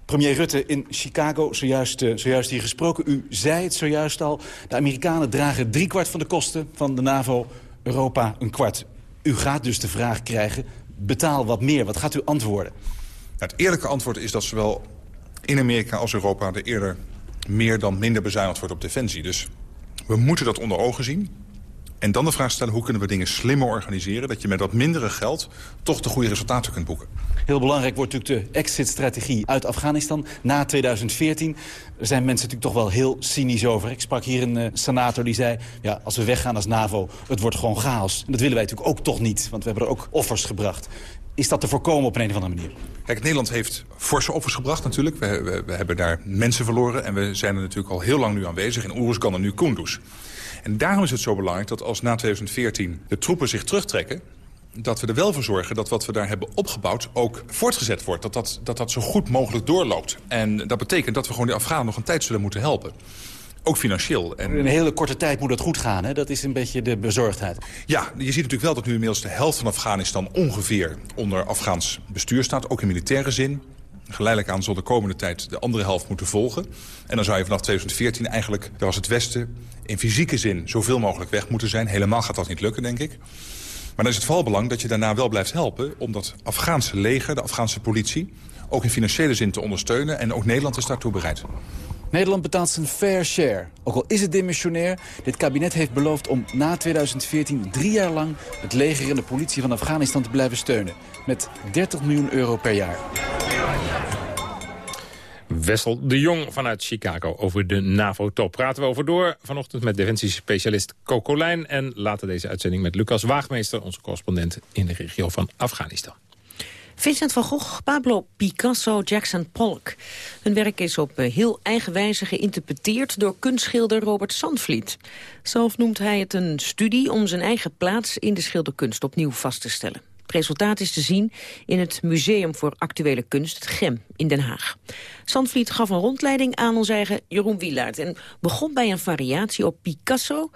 S40: Premier Rutte in Chicago, zojuist, uh, zojuist hier gesproken. U zei het zojuist al, de Amerikanen dragen driekwart van de kosten van de NAVO, Europa een kwart. U gaat dus de vraag krijgen, betaal wat meer. Wat gaat u antwoorden?
S11: Het eerlijke antwoord is dat zowel in Amerika als Europa... er eerder meer dan minder bezuinigd wordt op defensie. Dus we moeten dat onder ogen zien. En dan de vraag stellen, hoe kunnen we dingen slimmer organiseren... dat je met wat mindere geld toch de goede resultaten kunt boeken.
S40: Heel belangrijk wordt natuurlijk de exit-strategie uit Afghanistan na 2014. Er zijn mensen natuurlijk toch wel heel cynisch over. Ik sprak hier een uh, senator die zei... ja, als we weggaan als NAVO, het wordt gewoon chaos. En dat willen wij natuurlijk ook toch niet, want we hebben er ook offers gebracht. Is dat te voorkomen op een, een of andere manier?
S11: Kijk, Nederland heeft forse offers gebracht natuurlijk. We, we, hebben daar mensen verloren en we zijn er natuurlijk al heel lang nu aanwezig. In Oeruzgan en nu Kunduz. En daarom is het zo belangrijk dat als na 2014 de troepen zich terugtrekken dat we er wel voor zorgen dat wat we daar hebben opgebouwd ook voortgezet wordt. Dat dat, dat dat zo goed mogelijk doorloopt. En dat betekent dat we gewoon die Afghanen nog een tijd zullen moeten helpen. Ook financieel.
S40: En... In een hele korte tijd moet het goed gaan, hè? Dat is een beetje de bezorgdheid.
S11: Ja, je ziet natuurlijk wel dat nu inmiddels de helft van Afghanistan ongeveer onder Afghaans bestuur staat. Ook in militaire zin. Geleidelijk aan zal de komende tijd de andere helft moeten volgen. En dan zou je vanaf 2014 eigenlijk, daar als het Westen... in fysieke zin zoveel mogelijk weg moeten zijn. Helemaal gaat dat niet lukken, denk ik. Maar dan is het vooral belang dat je daarna wel blijft helpen... om dat Afghaanse leger, de Afghaanse politie... ook in financiële zin te ondersteunen. En ook Nederland is daartoe bereid.
S40: Nederland betaalt zijn fair share. Ook al is het dimissionair, dit kabinet heeft beloofd om na 2014 drie jaar lang het leger en de politie van Afghanistan te blijven steunen. Met 30 miljoen euro per jaar.
S4: Wessel de Jong vanuit Chicago over de NAVO-top. Praten we over door vanochtend met defensiespecialist Coco Lijn... en later deze uitzending met Lucas Waagmeester, onze correspondent in de regio van Afghanistan.
S5: Vincent van Gogh, Pablo Picasso, Jackson Pollock. Hun werk is op eh, heel eigen wijze geïnterpreteerd door kunstschilder Robert Sandvliet. Zelf noemt hij het een studie om zijn eigen plaats in de schilderkunst opnieuw vast te stellen. Het resultaat is te zien in het Museum voor Actuele Kunst, het GEM, in Den Haag. Sandvliet gaf een rondleiding aan ons eigen Jeroen Wielaert... en begon bij een variatie op Picasso,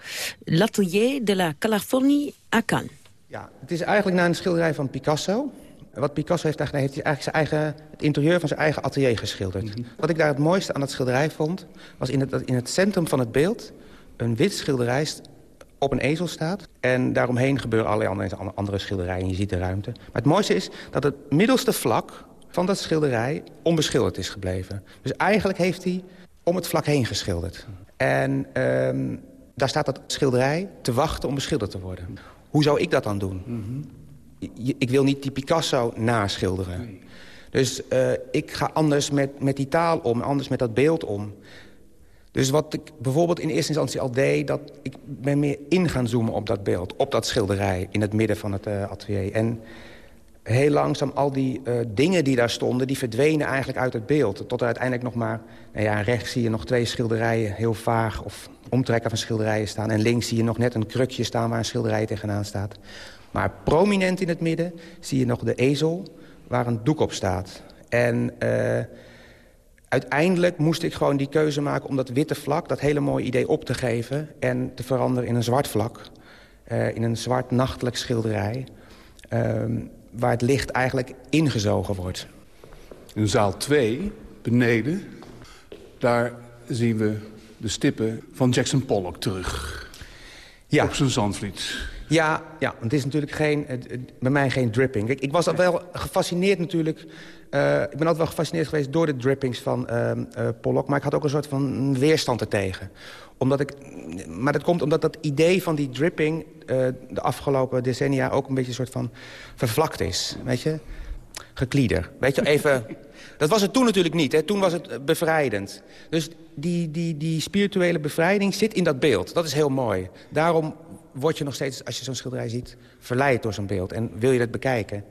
S5: L'Atelier de la Californie à Cannes.
S44: Ja, het is eigenlijk naar een schilderij van Picasso. Wat Picasso heeft eigenlijk, heeft hij eigenlijk zijn eigen, het interieur van zijn eigen atelier geschilderd. Wat ik daar het mooiste aan dat schilderij vond... was in het, in het centrum van het beeld een wit schilderij op een ezel staat. En daaromheen gebeuren allerlei andere schilderijen. Je ziet de ruimte. Maar het mooiste is dat het middelste vlak van dat schilderij onbeschilderd is gebleven. Dus eigenlijk heeft hij om het vlak heen geschilderd. En um, Daar staat dat schilderij te wachten om beschilderd te worden. Hoe zou ik dat dan doen? Ik wil niet die Picasso naschilderen. Dus uh, ik ga anders met, met die taal om, anders met dat beeld om. Dus wat ik bijvoorbeeld in eerste instantie al deed... dat ik ben meer in gaan zoomen op dat beeld, op dat schilderij... in het midden van het uh, atelier. En heel langzaam al die uh, dingen die daar stonden... die verdwenen eigenlijk uit het beeld. Tot er uiteindelijk nog maar... Nou ja, rechts zie je nog twee schilderijen heel vaag... of omtrekken van schilderijen staan. En links zie je nog net een krukje staan waar een schilderij tegenaan staat. Maar prominent in het midden zie je nog de ezel waar een doek op staat. En uh, uiteindelijk moest ik gewoon die keuze maken om dat witte vlak... dat hele mooie idee op te geven en te veranderen in een zwart vlak. Uh, in een zwart nachtelijk schilderij. Uh, waar het licht eigenlijk ingezogen wordt.
S45: In zaal 2, beneden, daar zien we de stippen van Jackson Pollock terug.
S44: Ja.
S45: Op zijn zandvliet.
S44: Ja, ja, het is natuurlijk geen, bij mij geen dripping. Ik, ik was al wel gefascineerd natuurlijk... Uh, ik ben altijd wel gefascineerd geweest door de drippings van uh, uh, Pollock... maar ik had ook een soort van weerstand ertegen. Omdat ik, maar dat komt omdat dat idee van die dripping... de afgelopen decennia ook een beetje een soort van vervlakt is. Weet je? Geklieder. Weet je, even... Dat was het toen natuurlijk niet. Hè. Toen was het bevrijdend. Dus die, die, die spirituele bevrijding zit in dat beeld. Dat is heel mooi. Daarom word je nog steeds, als je zo'n schilderij ziet... verleid door zo'n beeld en wil je dat bekijken.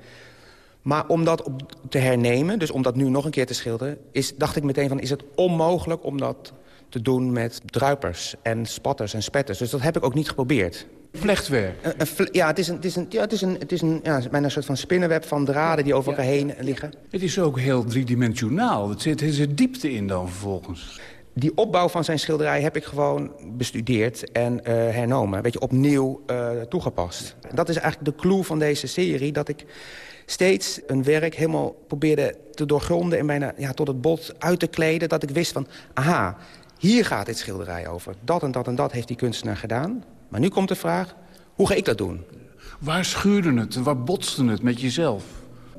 S44: Maar om dat op te hernemen, dus om dat nu nog een keer te schilderen... Is, dacht ik meteen van, is het onmogelijk om dat te doen met druipers en spatters en spetters. Dus dat heb ik ook niet geprobeerd.
S45: Vlechtwerk?
S44: Een, een, ja, het is een, het is een, ja, het is een, het is een, ja, bijna een soort van spinnenweb van draden die over elkaar heen liggen.
S45: Het is ook heel driedimensionaal. Er zit, er zit diepte in dan vervolgens.
S44: Die opbouw van zijn schilderij heb ik gewoon bestudeerd en uh, hernomen. Weet je, opnieuw uh, toegepast. En dat is eigenlijk de clue van deze serie, dat ik steeds een werk helemaal probeerde te doorgronden... en bijna ja, tot het bot uit te kleden, dat ik wist van... aha, hier gaat dit schilderij over. Dat en dat en dat heeft die kunstenaar gedaan. Maar nu komt de vraag, hoe ga ik dat doen?
S45: Waar schuurde het? Waar botste het met jezelf?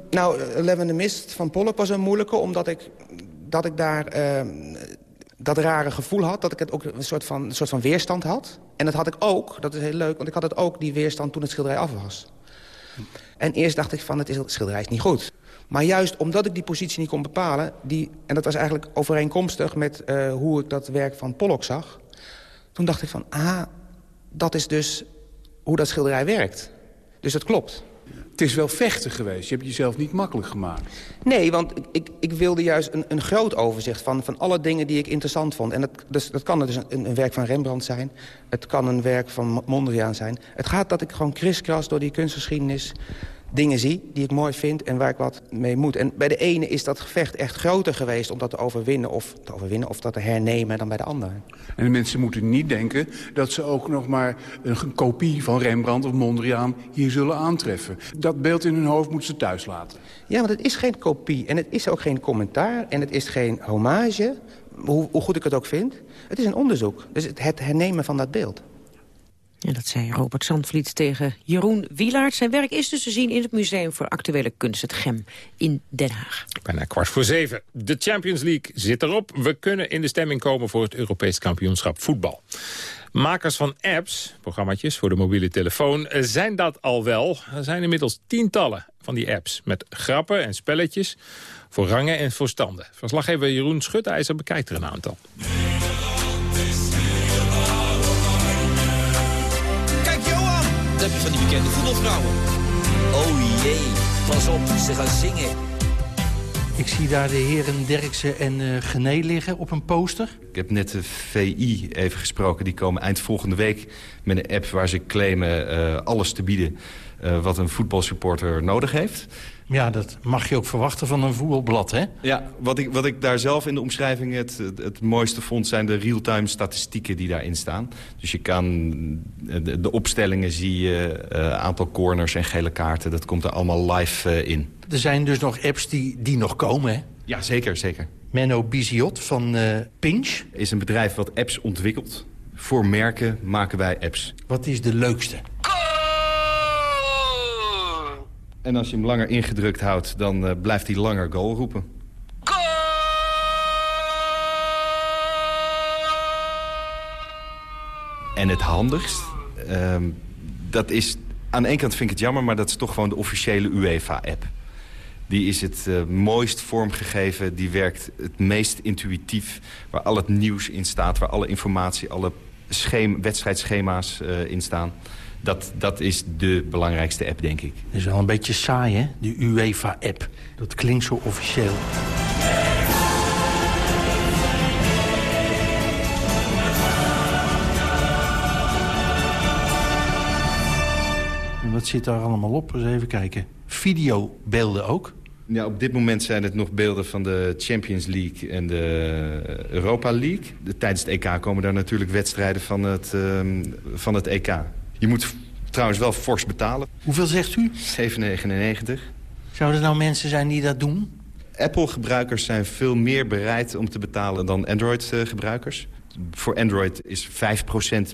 S44: Nou, Levende Mist van Pollock was een moeilijke... omdat ik, dat ik daar uh, dat rare gevoel had. Dat ik het ook een soort, van, een soort van weerstand had. En dat had ik ook, dat is heel leuk... want ik had het ook, die weerstand, toen het schilderij af was. En eerst dacht ik van, het, is, het schilderij is niet goed. Maar juist omdat ik die positie niet kon bepalen... Die, en dat was eigenlijk overeenkomstig met uh, hoe ik dat werk van Pollock zag... toen dacht ik van, ah, dat is dus hoe dat schilderij werkt. Dus dat klopt.
S45: Het is wel vechten geweest. Je hebt jezelf niet makkelijk gemaakt.
S44: Nee, want ik, ik wilde juist een, een groot overzicht van, van alle dingen die ik interessant vond. En dat, dus, dat kan dus een, een werk van Rembrandt zijn. Het kan een werk van Mondriaan zijn. Het gaat dat ik gewoon kriskras door die kunstgeschiedenis dingen zie die ik mooi vind en waar ik wat mee moet. En bij de ene is dat gevecht echt groter geweest om dat te overwinnen of te, overwinnen, of dat te hernemen dan bij de andere.
S45: En de mensen moeten niet denken dat ze ook nog maar een kopie van Rembrandt of Mondriaan hier zullen aantreffen. Dat beeld in hun hoofd moeten ze thuis laten.
S44: Ja, want het is geen kopie en het is ook geen commentaar en het is geen hommage, hoe, hoe goed ik het ook vind. Het is een onderzoek, dus het hernemen van dat beeld.
S5: En dat zei Robert Zandvliet tegen Jeroen Wielaert. Zijn werk is dus te zien in het Museum voor Actuele Kunst, het GEM, in Den Haag.
S4: Bijna kwart voor zeven. De Champions League zit erop. We kunnen in de stemming komen voor het Europees kampioenschap voetbal. Makers van apps, programmaatjes voor de mobiele telefoon, zijn dat al wel. Er zijn inmiddels tientallen van die apps met grappen en spelletjes voor rangen en voor standen. Verslaggever Jeroen Schutijzer bekijkt er een aantal.
S46: Bekende voetbalvrouwen. Oh jee, pas op, ze gaan zingen.
S47: Ik zie daar de heren Derksen en uh, Gené liggen op een poster.
S48: Ik heb net de VI even gesproken. Die komen eind volgende week met een app waar ze claimen uh, alles te bieden... Uh, wat een voetbalsupporter nodig heeft.
S47: Ja, dat mag je ook verwachten van een voetbalblad, hè?
S48: Ja, wat ik, wat ik daar zelf in de omschrijving het, het, het mooiste vond... zijn de real-time statistieken die daarin staan. Dus je kan... De, de opstellingen zie je, uh, aantal corners en gele kaarten... dat komt er allemaal live uh, in.
S47: Er zijn dus nog apps die, die nog komen, hè?
S48: Ja, zeker, zeker.
S47: Menno Biziot van uh, Pinch.
S48: Is een bedrijf wat apps ontwikkelt. Voor merken maken wij apps.
S47: Wat is de leukste?
S48: En als je hem langer ingedrukt houdt, dan uh, blijft hij langer goal roepen. en het handigst. Ehm, dat is, aan de ene kant vind ik het jammer, maar dat is toch gewoon de officiële UEFA-app. Die is het uh, mooist vormgegeven, die werkt het meest intuïtief... waar al het nieuws in staat, waar alle informatie, alle schema, wedstrijdschema's uh, in staan. Dat, dat is de belangrijkste app, denk ik.
S47: Dat is wel een beetje saai, hè? De UEFA-app. Dat klinkt zo officieel. wat zit daar allemaal op? Eens even kijken. Videobeelden ook?
S48: Ja, op dit moment zijn het nog beelden van de Champions League en de Europa League. De, tijdens het EK komen daar natuurlijk wedstrijden van het, uh, van het EK. Je moet trouwens wel fors betalen.
S47: Hoeveel zegt u?
S48: 7,99.
S47: Zouden er nou mensen zijn die dat doen?
S48: Apple-gebruikers zijn veel meer bereid om te betalen dan Android-gebruikers voor Android is 5%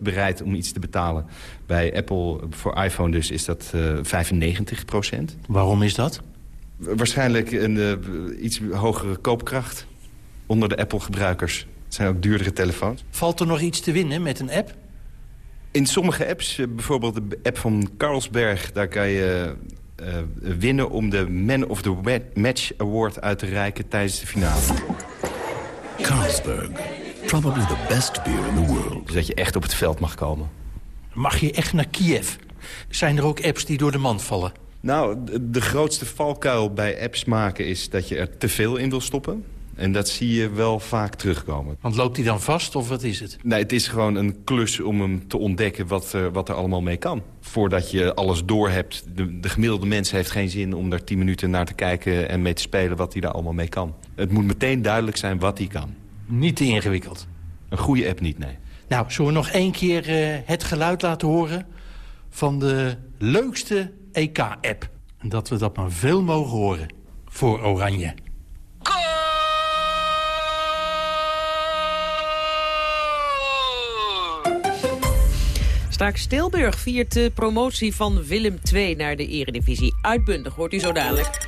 S48: bereid om iets te betalen. Bij Apple, voor iPhone dus, is dat uh, 95%.
S47: Waarom is dat?
S48: Waarschijnlijk een uh, iets hogere koopkracht onder de Apple-gebruikers. Het zijn ook duurdere telefoons.
S47: Valt er nog iets te winnen met een app?
S48: In sommige apps, uh, bijvoorbeeld de app van Carlsberg... daar kan je uh, winnen om de Man of the Match Award uit te reiken tijdens de finale.
S49: Carlsberg. Probably the best beer in the world.
S48: Dus dat je echt op het veld mag komen.
S47: Mag je echt naar Kiev? Zijn er ook apps die door de mand vallen?
S48: Nou, de grootste valkuil bij apps maken is dat je er te veel in wil stoppen. En dat zie je wel vaak terugkomen.
S47: Want loopt hij dan vast of wat is het?
S48: Nee, het is gewoon een klus om hem te ontdekken wat, uh, wat er allemaal mee kan. Voordat je alles doorhebt. De, de gemiddelde mens heeft geen zin om daar tien minuten naar te kijken... en mee te spelen wat hij daar allemaal mee kan. Het moet meteen duidelijk zijn wat hij kan.
S47: Niet te ingewikkeld.
S48: Een goede app niet, nee.
S47: Nou, zullen we nog één keer uh, het geluid laten horen... van de leukste EK-app. En dat we dat maar veel mogen horen voor Oranje.
S5: Straks Stilburg viert de promotie van Willem II naar de eredivisie. Uitbundig, hoort u zo dadelijk.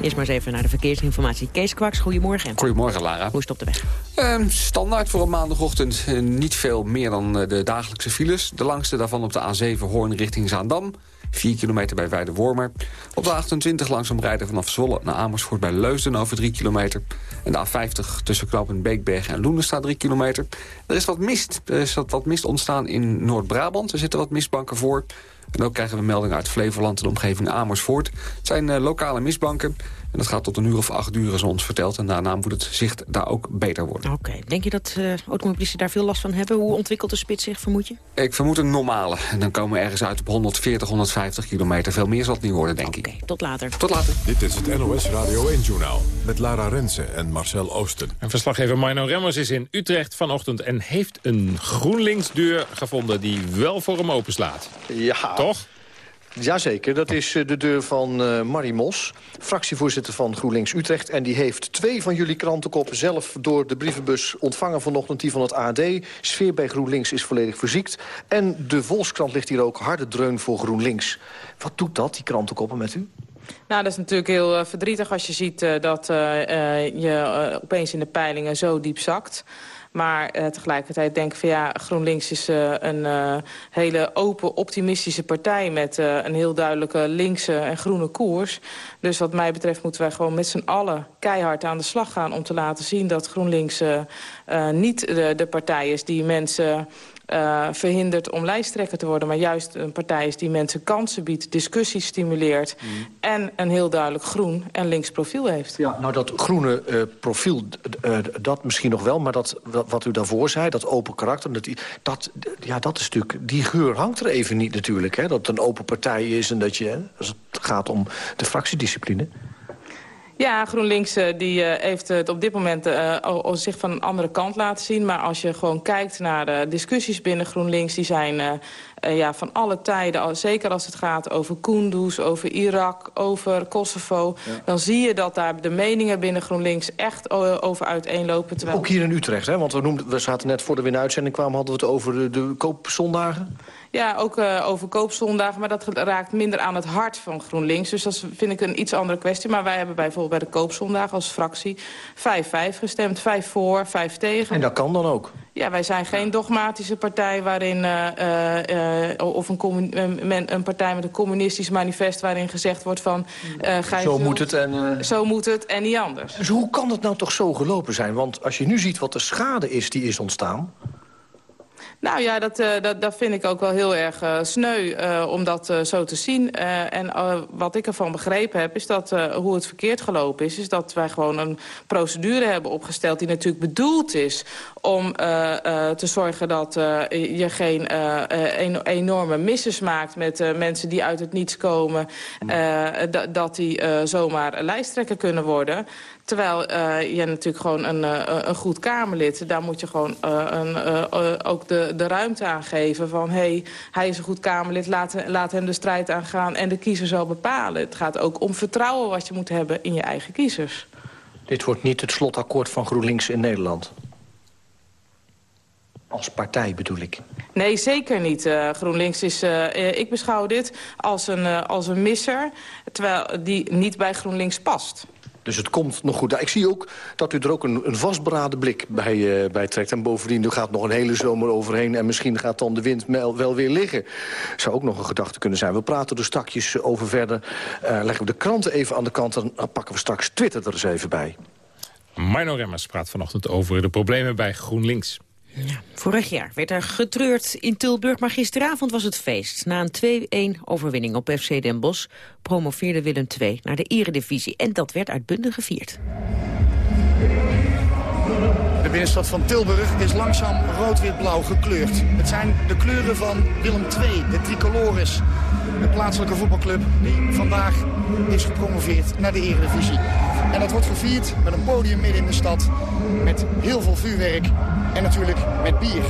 S5: Eerst maar eens even naar de verkeersinformatie. Kees Kwaks, goedemorgen.
S37: Goedemorgen, Lara.
S5: Hoe is het op de weg?
S37: Uh, standaard voor een maandagochtend. Uh, niet veel meer dan uh, de dagelijkse files. De langste daarvan op de A7 Hoorn richting Zaandam. 4 kilometer bij Weide-Wormer. Op de 28 langzaam rijden vanaf Zwolle naar Amersfoort bij Leusden over 3 kilometer. En de A50 tussen knooppunt Beekberg en Loenen staat 3 kilometer. Er is wat mist. Er is wat mist ontstaan in Noord-Brabant. Er zitten wat mistbanken voor. En ook krijgen we meldingen uit Flevoland en de omgeving Amersfoort. Het zijn uh, lokale mistbanken. En dat gaat tot een uur of acht uur, is ons verteld. En daarna moet het zicht daar ook beter worden.
S5: Oké. Okay. Denk je dat uh, automobilisten daar veel last van hebben? Hoe ontwikkelt de spits zich, vermoed je?
S37: Ik vermoed een normale. En dan komen we ergens uit op 140, 150 kilometer. Veel meer zal het niet worden, denk
S5: okay,
S37: ik.
S5: tot later.
S37: Tot later.
S49: Dit is het NOS Radio 1-journaal. Met Lara Rensen en Marcel Oosten.
S4: En verslaggever Mino Remmers is in Utrecht vanochtend... en heeft een GroenLinks-deur gevonden die wel voor hem openslaat.
S50: Ja.
S4: Toch?
S50: Jazeker, dat is de deur van uh, Marie Mos, fractievoorzitter van GroenLinks Utrecht. En die heeft twee van jullie krantenkoppen zelf door de brievenbus ontvangen vanochtend. Die van het AD. Sfeer bij GroenLinks is volledig verziekt. En de Volkskrant ligt hier ook harde dreun voor GroenLinks. Wat doet dat, die krantenkoppen met u?
S51: Nou, dat is natuurlijk heel uh, verdrietig als je ziet uh, dat je opeens in de peilingen zo diep zakt. Maar uh, tegelijkertijd denk ik van ja, GroenLinks is uh, een uh, hele open, optimistische partij... met een heel duidelijke linkse en groene koers. Dus wat mij betreft moeten wij gewoon met z'n allen keihard aan de slag gaan... om te laten zien dat GroenLinks niet de, de partij is die mensen... Uh, verhindert om lijsttrekker te worden... maar juist een partij is die mensen kansen biedt, discussie stimuleert... Mm. en een heel duidelijk groen en links profiel heeft.
S50: Ja, nou dat groene uh, profiel, uh, dat misschien nog wel... maar dat, wat u daarvoor zei, dat open karakter... Dat, dat, ja, dat is natuurlijk, die geur hangt er even niet natuurlijk. Hè, dat het een open partij is en dat je, als het gaat om de fractiediscipline...
S51: Ja, GroenLinks die, uh, heeft het op dit moment al, zich van een andere kant laten zien. Maar als je gewoon kijkt naar de discussies binnen GroenLinks... die zijn uh, ja, van alle tijden, zeker als het gaat over Kunduz, over Irak, over Kosovo... Ja. dan zie je dat daar de meningen binnen GroenLinks echt over uiteenlopen. Terwijl...
S50: Ook hier in Utrecht, hè? want we, noemden, we zaten net voor de uitzending kwamen... hadden we het over de, de koopzondagen.
S51: Ja, ook uh, over koopzondagen, maar dat raakt minder aan het hart van GroenLinks. Dus dat vind ik een iets andere kwestie. Maar wij hebben bijvoorbeeld bij de koopzondagen als fractie 5-5 gestemd. 5 voor, 5 tegen.
S50: En dat kan dan ook?
S51: Ja, wij zijn geen dogmatische partij waarin... Uh, uh, of een, een, partij met een communistisch manifest waarin gezegd wordt van...
S50: zo moet het en...
S51: Zo moet het en niet anders.
S50: Dus hoe kan het nou toch zo gelopen zijn? Want als je nu ziet wat de schade is die is ontstaan...
S51: Nou ja, dat, uh, dat, dat vind ik ook wel heel erg uh, sneu uh, om dat zo te zien. en wat ik ervan begrepen heb, is dat hoe het verkeerd gelopen is... is dat wij gewoon een procedure hebben opgesteld die natuurlijk bedoeld is... om te zorgen dat je geen een, enorme misses maakt met mensen die uit het niets komen... dat die zomaar lijsttrekker kunnen worden. Terwijl uh, je natuurlijk gewoon een, uh, een goed Kamerlid... daar moet je gewoon uh, een, ook de, de ruimte aan geven van... hé, hey, hij is een goed Kamerlid, laat, laat hem de strijd aangaan... en de kiezer zal bepalen. Het gaat ook om vertrouwen wat je moet hebben in je eigen kiezers.
S50: Dit wordt niet het slotakkoord van GroenLinks in Nederland. Als partij bedoel ik.
S51: Nee, zeker niet. Uh, GroenLinks is, uh, ik beschouw dit als een, uh, als een misser... terwijl die niet bij GroenLinks past.
S50: Dus het komt nog goed. Ik zie ook dat u er ook een, een vastberaden blik bij, uh, bij trekt. En bovendien, er gaat nog een hele zomer overheen... en misschien gaat dan de wind wel weer liggen. Zou ook nog een gedachte kunnen zijn. We praten er straks over verder. Uh, leggen we de kranten even aan de kant... en dan pakken we straks Twitter er eens even bij.
S4: Marno Remmers praat vanochtend over de problemen bij GroenLinks.
S5: Vorig jaar werd er getreurd in Tilburg, maar gisteravond was het feest. Na een 2-1 overwinning op FC Den Bosch promoveerde Willem II naar de eredivisie. En dat werd uitbundig gevierd.
S52: De binnenstad van Tilburg is langzaam rood-wit-blauw gekleurd. Het zijn de kleuren van Willem II, de tricolores. De plaatselijke voetbalclub die vandaag is gepromoveerd naar de Eredivisie. En dat wordt gevierd met een podium midden in de stad. Met heel veel vuurwerk en natuurlijk met bier.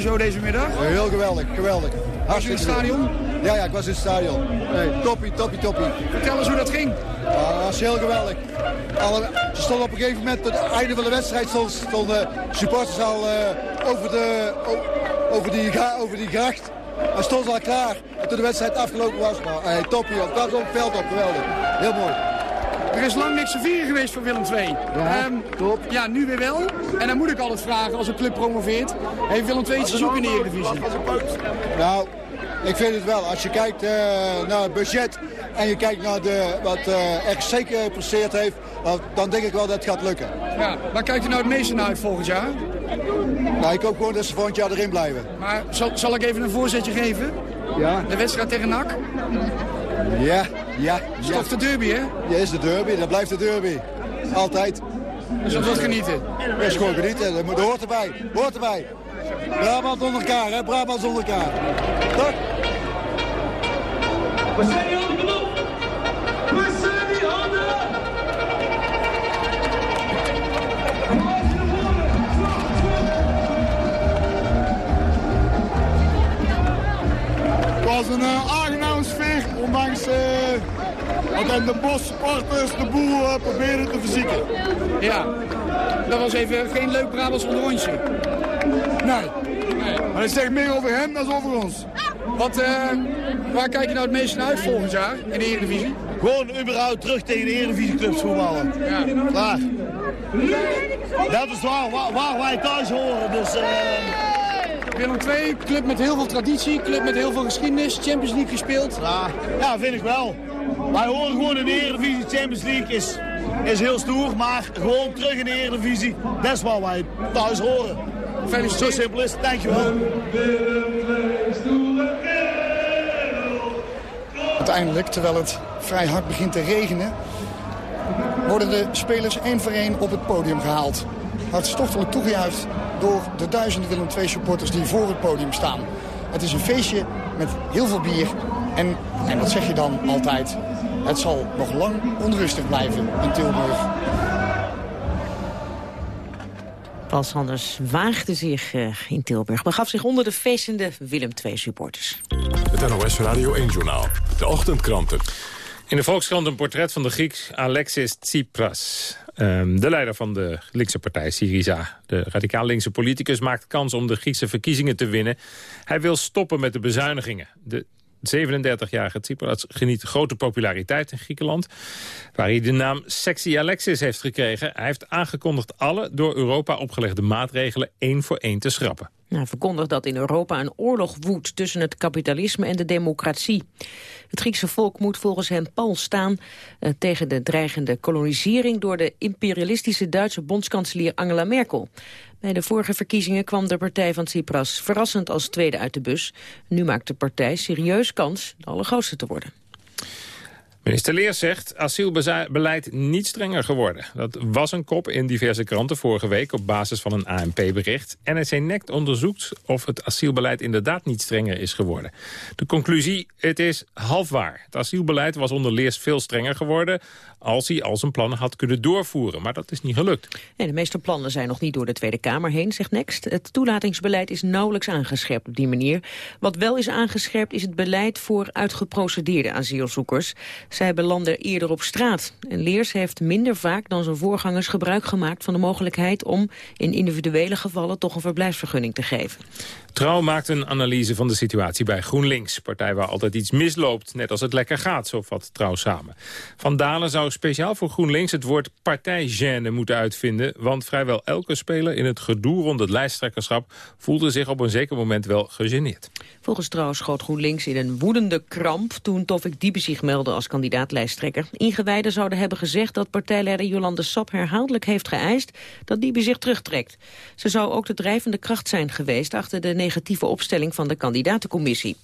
S53: Zo deze middag?
S54: Heel geweldig, geweldig.
S53: Was u in het stadion?
S54: Ja, ja, ik was in het stadion. Nee, toppie, toppie, toppie.
S53: Vertel eens hoe dat ging.
S54: Ja, dat was heel geweldig. Alle, ze stonden op een gegeven moment, aan het einde van de wedstrijd, stonden supporters al uh, over, de, over, die, over die gracht. En stonden ze al klaar. En toen de wedstrijd afgelopen was, nou, hey, toppie, dat was op het veld op, geweldig. Heel mooi.
S53: Er is lang niks te vieren geweest voor Willem II.
S54: Ja, um, top.
S53: Ja, nu weer wel. En dan moet ik altijd vragen, als een club promoveert... heeft Willem II iets te zoeken in de Eredivisie?
S54: Nou, ik vind het wel. Als je kijkt uh, naar het budget en je kijkt naar de, wat uh, RC gepresteerd heeft... dan denk ik wel dat het gaat lukken.
S53: Ja, waar kijkt u nou het meeste naar uit volgend jaar?
S54: Nou, ik hoop gewoon dat ze volgend jaar erin blijven.
S53: Maar zal, zal ik even een voorzetje geven?
S54: Ja.
S53: De wedstrijd tegen NAC?
S54: Ja, ja.
S53: Dat is toch de derby, hè?
S54: Ja, is de derby. Dat blijft de derby. Altijd.
S53: Dus dat wordt genieten?
S54: Dat is gewoon genieten. Dat hoort erbij. Hoort erbij. Brabant onder elkaar, hè? Brabant onder elkaar. Toch?
S55: We zijn die handen op! We zijn die handen!
S56: Het was een uh, sfeer, ondanks uh, dat de bos supporters de boel uh, proberen te verzieken.
S53: Ja, dat was even geen leuk Brabants rondje.
S56: Nee. nee, maar dat zegt meer over hem dan over ons.
S53: Wat, waar kijk je nou het meest naar uit volgend jaar in de Eredivisie?
S56: Gewoon überhaupt terug tegen de Eredivisieclubs voetballen.
S53: Ja.
S56: Klaar. Dat is waar, waar, waar wij thuis horen. Dus, uh...
S53: Willem II, club met heel veel traditie, club met heel veel geschiedenis, Champions League gespeeld.
S56: Ja, ja vind ik wel. Wij horen gewoon in de Eredivisie, Champions League is, is heel stoer, maar gewoon terug in de Eredivisie, dat is waar wij thuis horen. Zo simpel is het, dankjewel.
S52: Uiteindelijk, terwijl het vrij hard begint te regenen... worden de spelers één voor één op het podium gehaald. Hartstochtelijk toegejuicht door de duizenden Willem II supporters die voor het podium staan. Het is een feestje met heel veel bier. En, en dat zeg je dan altijd, het zal nog lang onrustig blijven in Tilburg.
S5: Paul Sanders waagde zich uh, in Tilburg. Begaf zich onder de feestende Willem II supporters.
S57: Het NOS Radio 1-journaal. De ochtendkranten.
S4: In de Volkskrant een portret van de Griek Alexis Tsipras. Ehm, de leider van de linkse partij Syriza. De radicaal linkse politicus maakt kans om de Griekse verkiezingen te winnen. Hij wil stoppen met de bezuinigingen. De 37-jarige Tsipras geniet grote populariteit in Griekenland... waar hij de naam Sexy Alexis heeft gekregen. Hij heeft aangekondigd alle door Europa opgelegde maatregelen één voor één te schrappen.
S5: Nou, verkondigt dat in Europa een oorlog woedt tussen het kapitalisme en de democratie. Het Griekse volk moet volgens hem pal staan eh, tegen de dreigende kolonisering door de imperialistische Duitse bondskanselier Angela Merkel. Bij de vorige verkiezingen kwam de partij van Tsipras verrassend als tweede uit de bus. Nu maakt de partij serieus kans de allergrootste te worden.
S4: Minister Leers zegt asielbeleid niet strenger geworden. Dat was een kop in diverse kranten vorige week op basis van een ANP-bericht. NRC Nect onderzoekt of het asielbeleid inderdaad niet strenger is geworden. De conclusie, het is half waar. Het asielbeleid was onder Leers veel strenger geworden als hij al zijn plannen had kunnen doorvoeren. Maar dat is niet gelukt.
S5: de meeste plannen zijn nog niet door de Tweede Kamer heen, zegt Next. Het toelatingsbeleid is nauwelijks aangescherpt op die manier. Wat wel is aangescherpt is het beleid voor uitgeprocedeerde asielzoekers. Zij belanden eerder op straat. En Leers heeft minder vaak dan zijn voorgangers gebruik gemaakt van de mogelijkheid om in individuele gevallen toch een verblijfsvergunning te geven.
S4: Trouw maakt een analyse van de situatie bij GroenLinks. Partij waar altijd iets misloopt, net als het lekker gaat, zo vat Trouw samen. Van Dalen zou speciaal voor GroenLinks het woord partijgêne moeten uitvinden... want vrijwel elke speler in het gedoe rond het lijsttrekkerschap... voelde zich op een zeker moment wel gegeneerd.
S5: Volgens Trouw schoot GroenLinks in een woedende kramp... toen Tofik Diebe zich meldde als kandidaat-lijsttrekker. Ingewijden zouden hebben gezegd dat partijleider Jolande Sap herhaaldelijk heeft geëist... dat Diebe zich terugtrekt. Ze zou ook de drijvende kracht zijn geweest... achter de negatieve opstelling van de kandidatencommissie.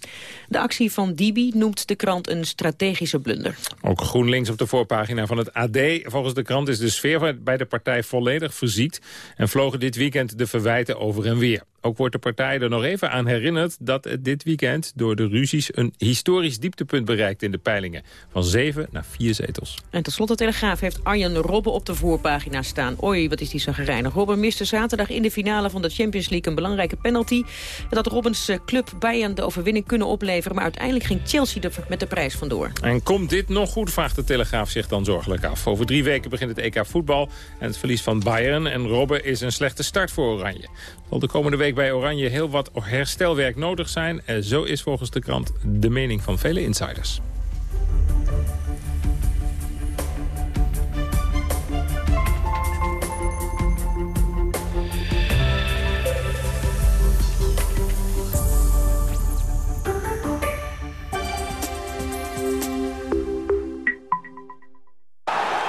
S5: De actie van Dibi noemt de krant een strategische blunder.
S4: Ook GroenLinks op de voorpagina van het AD. Volgens de krant is de sfeer bij de partij volledig verziekt... en vlogen dit weekend de verwijten over en weer. Ook wordt de partij er nog even aan herinnerd dat het dit weekend door de ruzies een historisch dieptepunt bereikt in de peilingen. Van zeven naar vier zetels.
S5: En tenslotte Telegraaf heeft Arjen Robben op de voorpagina staan. Oei, wat is die zo gereinig. Robben miste zaterdag in de finale van de Champions League een belangrijke penalty. Dat Robbens eh, club Bayern de overwinning kunnen opleveren. Maar uiteindelijk ging Chelsea er met de prijs vandoor.
S4: En komt dit nog goed, vraagt de Telegraaf zich dan zorgelijk af. Over drie weken begint het EK voetbal en het verlies van Bayern. En Robben is een slechte start voor Oranje. Zal de komende week bij Oranje heel wat herstelwerk nodig zijn. En zo is volgens de krant de mening van vele insiders.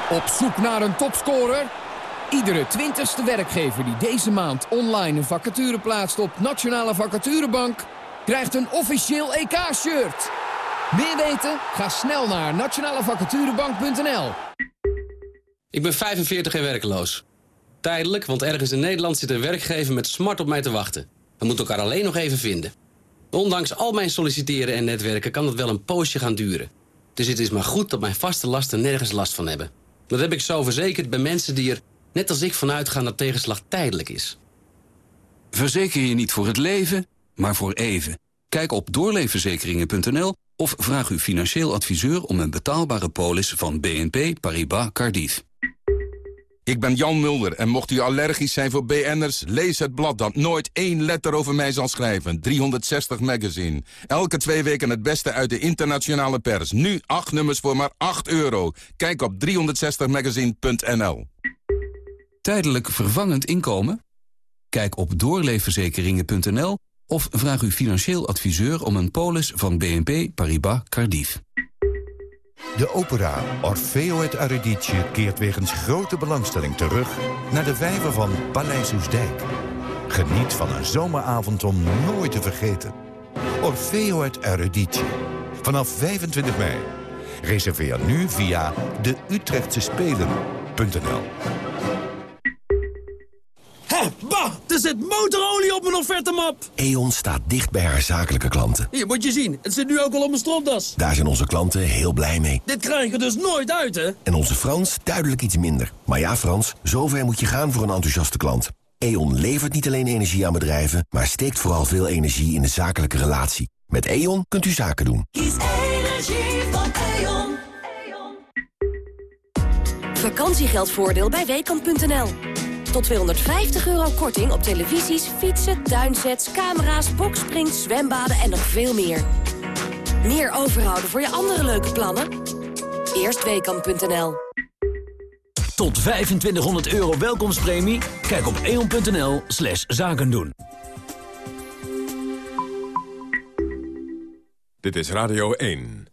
S58: Op zoek naar een topscorer? Iedere twintigste werkgever die deze maand online een vacature plaatst op Nationale Vacaturebank... krijgt een officieel EK-shirt. Meer weten? Ga snel naar nationalevacaturebank.nl.
S59: Ik ben 45 en werkeloos. Tijdelijk, want ergens in Nederland zit een werkgever met smart op mij te wachten. We moeten elkaar alleen nog even vinden. Ondanks al mijn solliciteren en netwerken kan het wel een poosje gaan duren. Dus het is maar goed dat mijn vaste lasten nergens last van hebben. Dat heb ik zo verzekerd bij mensen die er, net als ik, vanuit gaan dat tegenslag tijdelijk is.
S60: Verzeker je niet voor het leven, maar voor even. Kijk op doorleefverzekeringen.nl of vraag uw financieel adviseur om een betaalbare polis van BNP Paribas Cardiff.
S61: Ik ben Jan Mulder en mocht u allergisch zijn voor BN'ers... lees het blad dat nooit één letter over mij zal schrijven. 360 Magazine. Elke twee weken het beste uit de internationale pers. Nu acht nummers voor maar 8 euro. Kijk op 360magazine.nl
S60: Tijdelijk vervangend inkomen? Kijk op doorleefverzekeringen.nl of vraag uw financieel adviseur om een polis van BNP Paribas Cardiff.
S62: De opera Orfeo et Eurydice keert wegens grote belangstelling terug... naar de vijver van Paleis Oesdijk. Geniet van een zomeravond om nooit te vergeten. Orfeo et Eurydice. Vanaf 25 mei. Reserveer nu via de Utrechtse Spelen.nl.
S46: Hé, bah! Er zit motorolie op mijn offertemap!
S63: E.ON staat dicht bij haar zakelijke klanten.
S46: Hier, moet je zien. Het zit nu ook al op mijn stropdas.
S63: Daar zijn onze klanten heel blij mee.
S46: Dit krijg ik er dus nooit uit, hè?
S63: En onze Frans duidelijk iets minder. Maar ja, Frans, zover moet je gaan voor een enthousiaste klant. E.ON levert niet alleen energie aan bedrijven... maar steekt vooral veel energie in de zakelijke relatie.
S64: Met E.ON kunt u zaken doen.
S65: Kies energie van E.ON.
S66: Vakantiegeldvoordeel bij Weekamp.nl. Tot 250 euro korting op televisies, fietsen, tuinsets, camera's, boksprings, zwembaden en nog veel meer. Meer overhouden voor je andere leuke plannen? Eerst Weekamp.nl.
S62: Tot 2500 euro welkomstpremie? Kijk op eon.nl slash zaken doen.
S3: Dit is Radio 1.